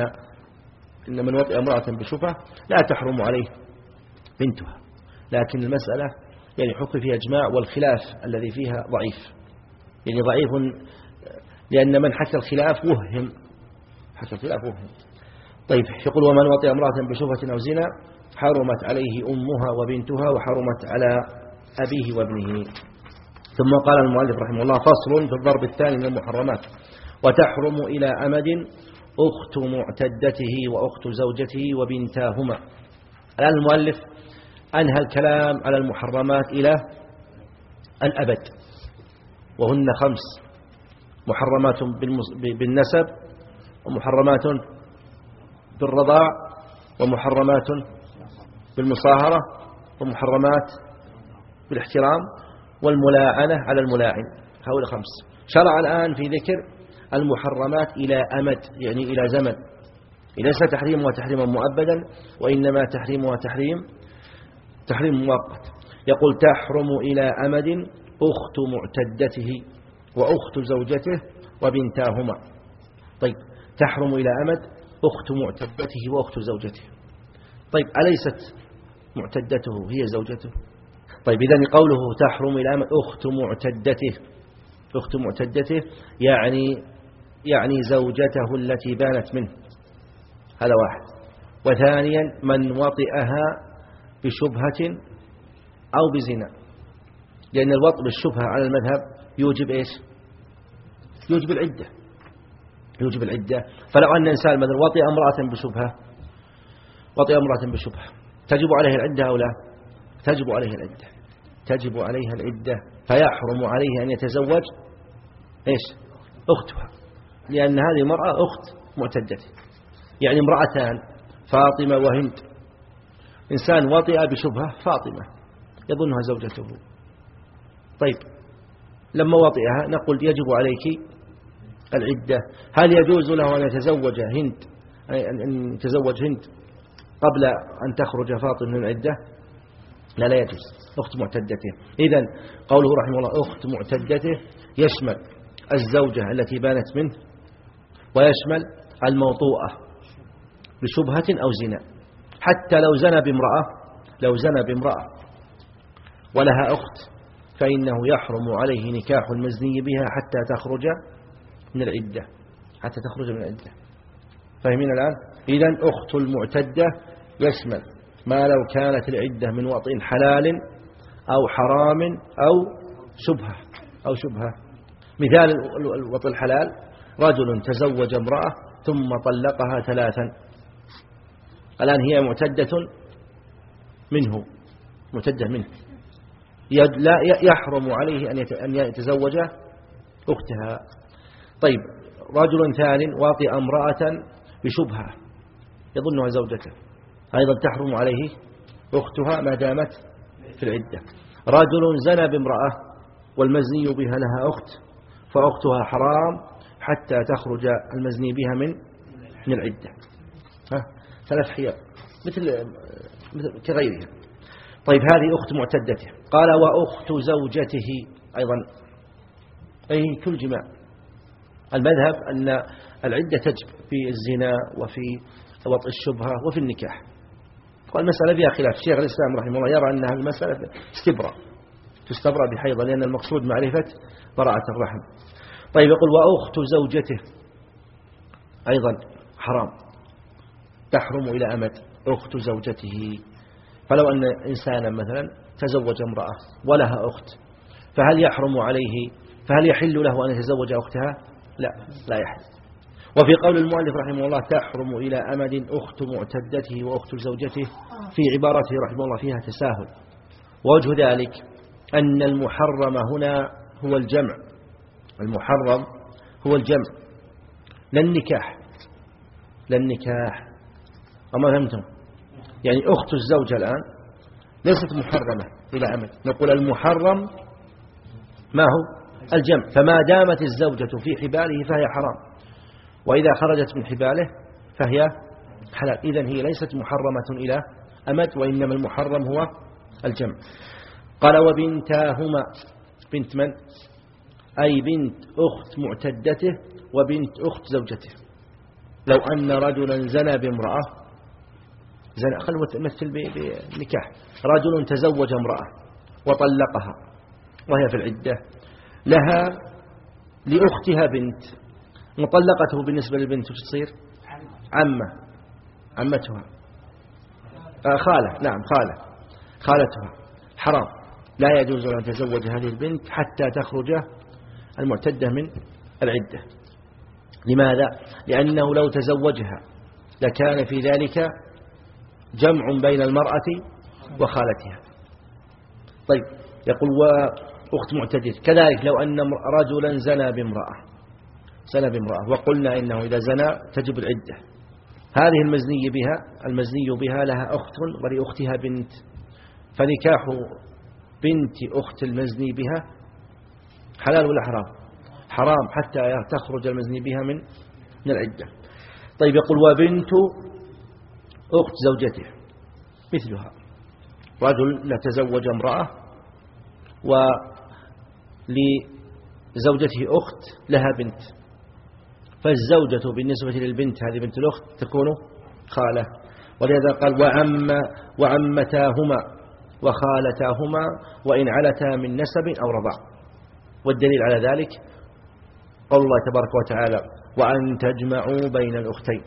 إن من وطئ امرأة بشبهة لا تحرم عليه بنتها. لكن المسألة يعني حكي فيها إجماع والخلاف الذي فيها ضعيف. يعني ضعيف لأن من حكى الخلاف وهم. حكى الخلاف وهم. طيب يقول ومن وطئ امرأة بشبهة أو زنا حرمت عليه أمها وبنتها وحرمت على أبيه وابنه. ثم قال المؤلف رحمه الله فصل في الضرب الثاني من المحرمات وتحرم إلى أمد أخت معتدته وأخت زوجته وبنتاهما. الآن المؤلف أنهى الكلام على المحرمات إلى الأبد وهن خمس. محرمات بالنسب ومحرمات بالرضاع ومحرمات بالمصاهرة ومحرمات بالاحترام والملاعنة على الملاعن. هؤلاء خمس. شرع الآن في ذكر المحرمات إلى أمد يعني إلى زمن. ليس تحريمها تحريما مؤبدا وإنما تحريمها تحريم تحريم مؤقت. يقول تحرم إلى أمد أخت معتدته. وأخت زوجته وبنتاهما. طيب تحرم إلى أمد أخت معتدته وأخت زوجته. طيب أليست معتدته هي زوجته؟ طيب إذن قوله تحرم إلى أخت معتدته أخت معتدته يعني يعني زوجته التي بانت منه. هذا واحد. وثانيا من وطئها بشبهة أو بزنا. لأن الوطء بالشبهة على المذهب يوجب إيش؟ يوجب العدة. يوجب العدة. فلو أن إنسان مثلا وطئ امرأة بشبهة وطئ امرأة بشبهة تجب عليه العدة أو لا؟ تجب عليه العدة. تجب عليها العدة. فيحرم عليه أن يتزوج إيش؟ أختها. لأن هذه المرأة أخت معتدته يعني امرأتان فاطمة وهند. إنسان وطئ بشبهة فاطمة. يظنها زوجته. طيب. لما وطئها نقول يجب عليك العدة. هل يجوز له أن يتزوج هند؟ أن يتزوج هند قبل أن تخرج فاطمة من العدة؟ لا لا يجوز. أخت معتدته. إذا قوله رحمه الله أخت معتدته يشمل الزوجة التي بانت منه ويشمل الموطوءة بشبهة أو زنا. حتى لو زنى بامرأة لو زنى بامرأة ولها أخت فإنه يحرم عليه نكاح المزني بها حتى تخرج من العدة حتى تخرج من العدة. فاهمين الآن؟ إذا أخت المعتدة يشمل ما لو كانت العدة من وطئ حلال أو حرام أو شبهة أو شبهة. مثال الوطئ الحلال رجل تزوج امرأة ثم طلقها ثلاثا. الآن هي معتدة منه معتدة منه. لا يحرم عليه أن يتزوج أختها. طيب رجل ثان واطئ امرأة بشبهة يظنها زوجته. أيضا تحرم عليه أختها ما دامت في العدة. رجل زنى بامرأة والمزني بها لها أخت فأختها حرام حتى تخرج المزني بها من من العدة. ها؟ ثلاث حيال مثل مثل كغيرها. طيب هذه أخت معتدتة. قال وأخت زوجته. أيضا أي كل جماع. المذهب أن العدة تجب في الزنا وفي وطء الشبهة وفي النكاح. والمسألة فيها خلاف. شيخ الإسلام رحمه الله يرى أنها المسألة استبرأ تستبرأ بحيضة لأن المقصود معرفة براءة الرحم. طيب يقول وأخت زوجته. أيضا حرام. تحرم إلى أمد أخت زوجته. فلو أن إنسانا مثلا تزوج امرأة ولها أخت فهل يحرم عليه فهل يحل له أن يتزوج أختها؟ لا لا يحل. وفي قول المؤلف رحمه الله تحرم إلى أمد أخت معتدته وأخت زوجته في عبارته رحمه الله فيها تساهل. ووجه ذلك أن المحرم هنا هو الجمع. المحرم هو الجمع. لا النكاح. لا النكاح. أما فهمتم؟ يعني أخت الزوجة الآن ليست محرمة إلى أمد نقول المحرم ما هو؟ الجمع. فما دامت الزوجة في حباله فهي حرام. وإذا خرجت من حباله فهي حلال. إذن هي ليست محرمة إلى أمد وإنما المحرم هو الجمع. قال وبنتاهما. بنت من؟ أي بنت أخت معتدته وبنت أخت زوجته. لو أن رجلا زنى بامرأة زنى خلوة مثل بنكاح. رجل تزوج امرأة وطلقها وهي في العدة لها لأختها بنت مطلقته بالنسبة للبنت وش تصير؟ عمة. عمتها. آه خالة. نعم خالة. خالتها. حرام. لا يجوز أن تزوج هذه البنت حتى تخرج المعتدة من العدة. لماذا؟ لأنه لو تزوجها لكان في ذلك جمع بين المرأة وخالتها. طيب يقول وأخت معتدة كذلك لو أن رجلا زنى بامرأة زنى بامرأة وقلنا إنه إذا زنى تجب العدة. هذه المزني بها المزني بها لها أخت ولأختها بنت. فنكاح بنت أخت المزني بها حلال ولا حرام؟ حرام حتى تخرج المزني بها من من العدة. طيب يقول وبنت أخت زوجته مثلها. رجل تزوج امرأة ولزوجته أخت لها بنت. فالزوجة بالنسبة للبنت هذه بنت الأخت تكون خالة. ولهذا قال وعم وعمتاهما وخالتاهما وإن علتا من نسب أو رضاع. والدليل على ذلك قول الله تبارك وتعالى وأن تجمعوا بين الأختين.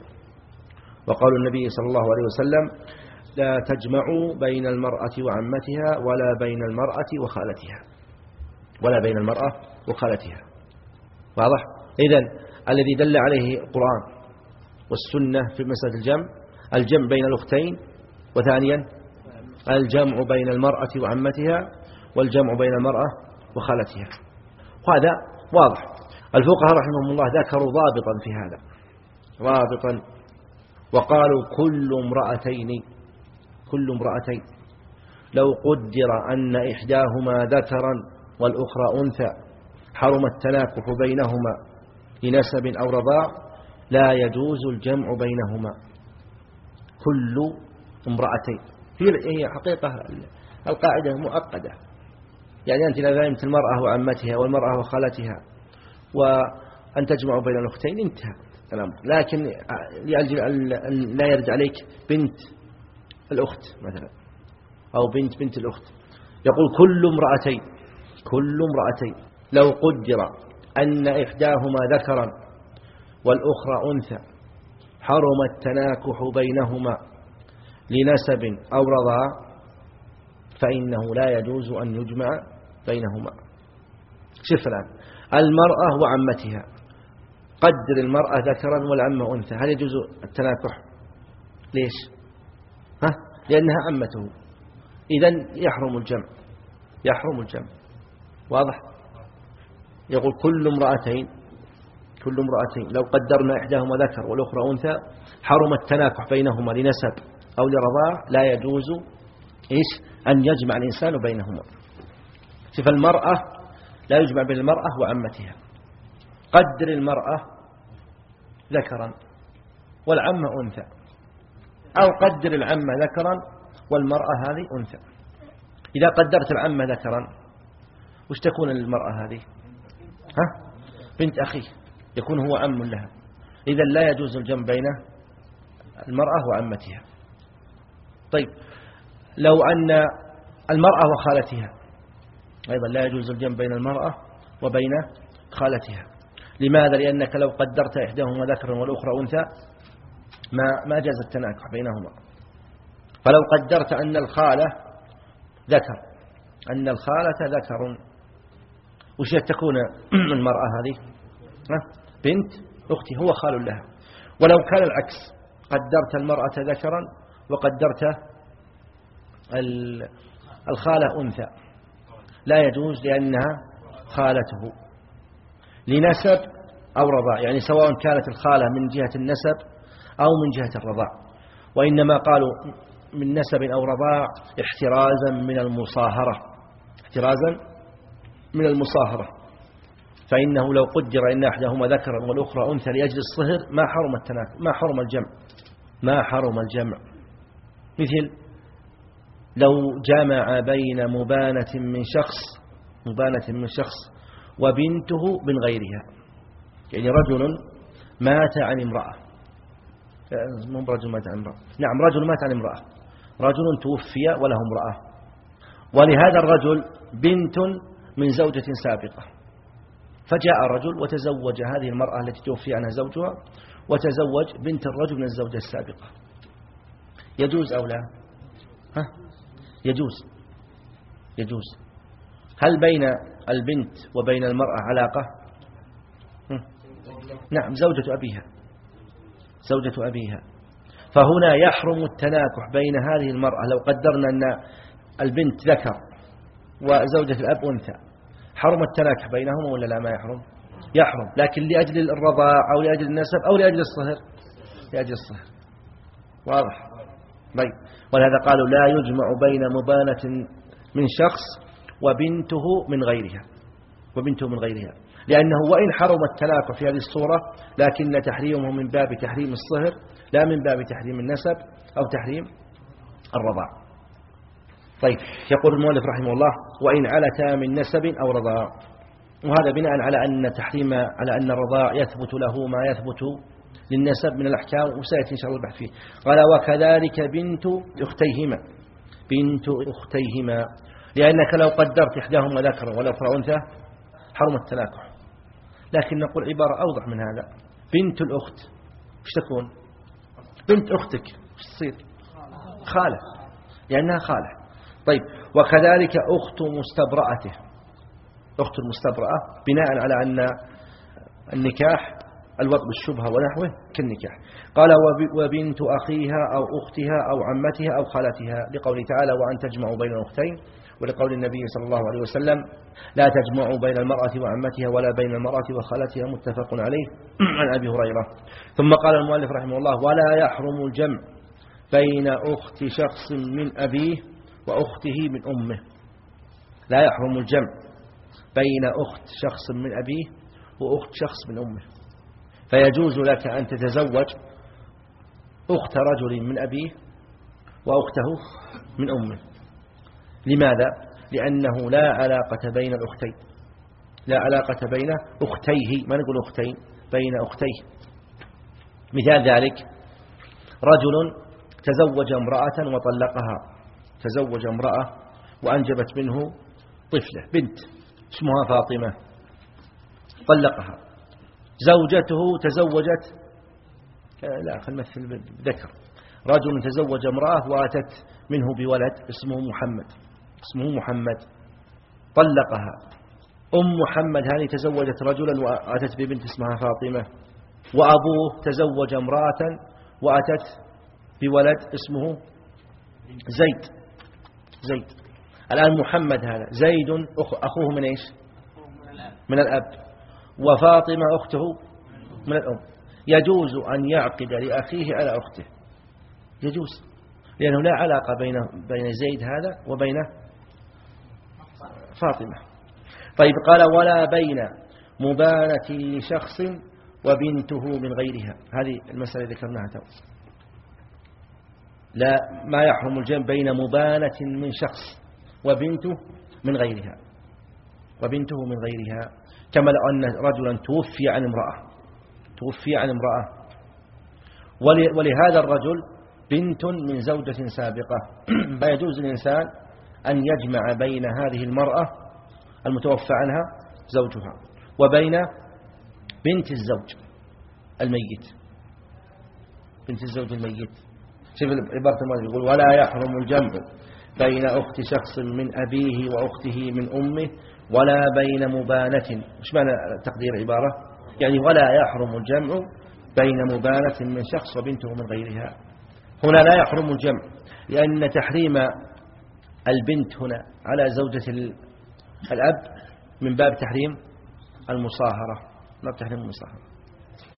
وقال النبي صلى الله عليه وسلم لا تجمعوا بين المرأة وعمتها ولا بين المرأة وخالتها. ولا بين المرأة وخالتها. واضح؟ إذن الذي دل عليه القرآن والسنة في مسألة الجمع الجمع بين الأختين وثانيا الجمع بين المرأة وعمتها والجمع بين المرأة وخالتها. وهذا واضح. الفقهاء رحمهم الله ذكروا ضابطا في هذا. رابطا وقالوا كل امرأتين كل امرأتين. لو قدر أن إحداهما ذكرا والأخرى أنثى حرم التناكح بينهما لنسب أو رضاع لا يجوز الجمع بينهما. كل امرأتين. هي حقيقة القاعدة مؤقدة. يعني أنت إذا فهمت المرأة وعمتها والمرأة وخالتها وأن تجمع بين الأختين انتهى. الأمر لكن أن لا يرد عليك بنت الأخت مثلا أو بنت بنت الأخت. يقول كل امرأتين كل امرأتين لو قدر أن إحداهما ذكرا والأخرى أنثى حرم التناكح بينهما لنسب أو رضاع فإنه لا يجوز أن يجمع بينهما. شوف الآن المرأة وعمتها قدر المرأة ذكرا والعمة أنثى. هل يجوز التناكح؟ ليش؟ ها؟ لأنها عمته. إذا يحرم الجمع. يحرم الجمع. واضح؟ يقول كل امرأتين كل امرأتين. لو قدرنا إحداهما ذكر والأخرى أنثى حرم التناكح بينهما لنسب أو لرضاع. لا يجوز إيش؟ أن يجمع الإنسان بينهما. شوف المرأة لا يجمع بين المرأة وعمتها. قدر المرأة ذكرا والعمة أنثى أو قدر العمة ذكرا والمرأة هذه أنثى. إذا قدرت العمة ذكرا وش تكون المرأة هذه؟ ها؟ بنت أخيه يكون هو عم لها. إذا لا يجوز الجمع بين المرأة وعمتها. طيب لو أن المرأة وخالتها أيضا لا يجوز الجمع بين المرأة وبين خالتها. لماذا؟ لأنك لو قدرت إحداهما ذكرا والأخرى أنثى ما ما جاز التناكح بينهما. فلو قدرت أن الخالة ذكر أن الخالة ذكر. وش تكون <clears throat> المرأة هذه؟ بنت أختي هو خال لها. ولو كان العكس قدرت المرأة ذكرا وقدرت الخالة أنثى. لا يجوز لأنها خالته. لنسب أو رضاع يعني سواء كانت الخالة من جهة النسب أو من جهة الرضاع وإنما قالوا من نسب أو رضاع احترازا من المصاهرة. احترازا من المصاهرة. فإنه لو قدر إن أحدهما ذكرا والأخرى أنثى لأجل الصهر ما حرم التناكل ما حرم الجمع. ما حرم الجمع. مثل لو جمع بين مبانة من شخص مبانة من شخص وبنته من غيرها. يعني رجل مات عن امرأة. مو رجل مات عن امرأة. نعم رجل مات عن امرأة. رجل توفي وله امرأة. ولهذا الرجل بنت من زوجة سابقة. فجاء رجل وتزوج هذه المرأة التي توفي عنها زوجها وتزوج بنت الرجل من الزوجة السابقة. يجوز أو لا؟ ها؟ يجوز. يجوز. هل بين البنت وبين المرأة علاقة؟ نعم زوجة أبيها. زوجة أبيها. فهنا يحرم التناكح بين هذه المرأة. لو قدرنا أن البنت ذكر وزوجة الأب أنثى حرم التناكح بينهما ولا لا؟ ما يحرم. يحرم. لكن لأجل الرضاع أو لأجل النسب أو لأجل الصهر؟ لأجل الصهر. واضح؟ طيب. ولهذا قالوا لا يجمع بين مبانة من شخص وبنته من غيرها وبنته من غيرها. لأنه وإن حرم التناكح في هذه الصورة لكن تحريمه من باب تحريم الصهر لا من باب تحريم النسب أو تحريم الرضاع. طيب يقول المؤلف رحمه الله وإن علتا من نسب أو رضاع. وهذا بناء على أن تحريم على أن الرضاع يثبت له ما يثبت للنسب من الأحكام وسيأتي إن شاء الله البحث فيه. قال وكذلك بنت أختيهما. بنت أختيهما. لأنك لو قدرت إحداهما ذكرا والأخرى أنثى حرم التلاكح لكن نقول عبارة أوضح من هذا. بنت الأخت إيش تكون؟ بنت أختك إيش تصير؟ خالة لأنها خالة. طيب وكذلك أخت مستبرأته. أخت المستبرأة بناء على أن النكاح الوط بالشبهة ونحوه كالنكاح. قال وبنت أخيها أو أختها أو عمتها أو خالتها. لقوله تعالى وأن تجمعوا بين الأختين ولقول النبي صلى الله عليه وسلم لا تجمعوا بين المرأة وعمتها ولا بين المرأة وخالتها متفق عليه <clears throat> عن أبي هريرة. ثم قال المؤلف رحمه الله ولا يحرم الجمع بين أخت شخص من أبيه وأخته من أمه. لا يحرم الجمع بين أخت شخص من أبيه وأخت شخص من أمه. فيجوز لك أن تتزوج أخت رجل من أبيه وأخته من أمه. لماذا؟ لأنه لا علاقة بين الأختين. لا علاقة بين أختيه ما نقول أختين بين أختيه. مثال ذلك رجل تزوج امرأة وطلقها. تزوج امرأة وأنجبت منه طفلة بنت اسمها فاطمة. طلقها. زوجته تزوجت لا خلينا نمثل ذكر. رجل تزوج امرأة وأتت منه بولد اسمه محمد. اسمه محمد. طلقها. أم محمد هذه تزوجت رجلا وأتت ببنت اسمها فاطمة. وأبوه تزوج امرأة وأتت بولد اسمه زيد. زيد. الآن محمد هذا. زيد أخوه من إيش؟ من الأب. وفاطمة أخته من الأم. يجوز أن يعقد لأخيه على أخته. يجوز. لأنه لا علاقة بين بين زيد هذا وبين فاطمة. طيب قال ولا بين مبانة لشخص وبنته من غيرها. هذه المسألة ذكرناها تو. لا ما يحرم الجمع بين مبانة من شخص وبنته من غيرها. وبنته من غيرها كما لو أن رجلا توفي عن امرأة. توفي عن امرأة. ولهذا الرجل بنت من زوجة سابقة. <clears throat> فيجوز الإنسان أن يجمع بين هذه المرأة المتوفى عنها زوجها وبين بنت الزوج الميت. بنت الزوج الميت. شوف عبارة المؤلف يقول ولا يحرم الجمع بين أخت شخص من أبيه وأخته من أمه ولا بين مبانة. مش معنى تقدير عبارة؟ يعني ولا يحرم الجمع بين مبانة من شخص وبنته من غيرها. هنا لا يحرم الجمع لأن تحريم البنت هنا على زوجة الأب من باب تحريم المصاهرة. باب تحريم المصاهرة.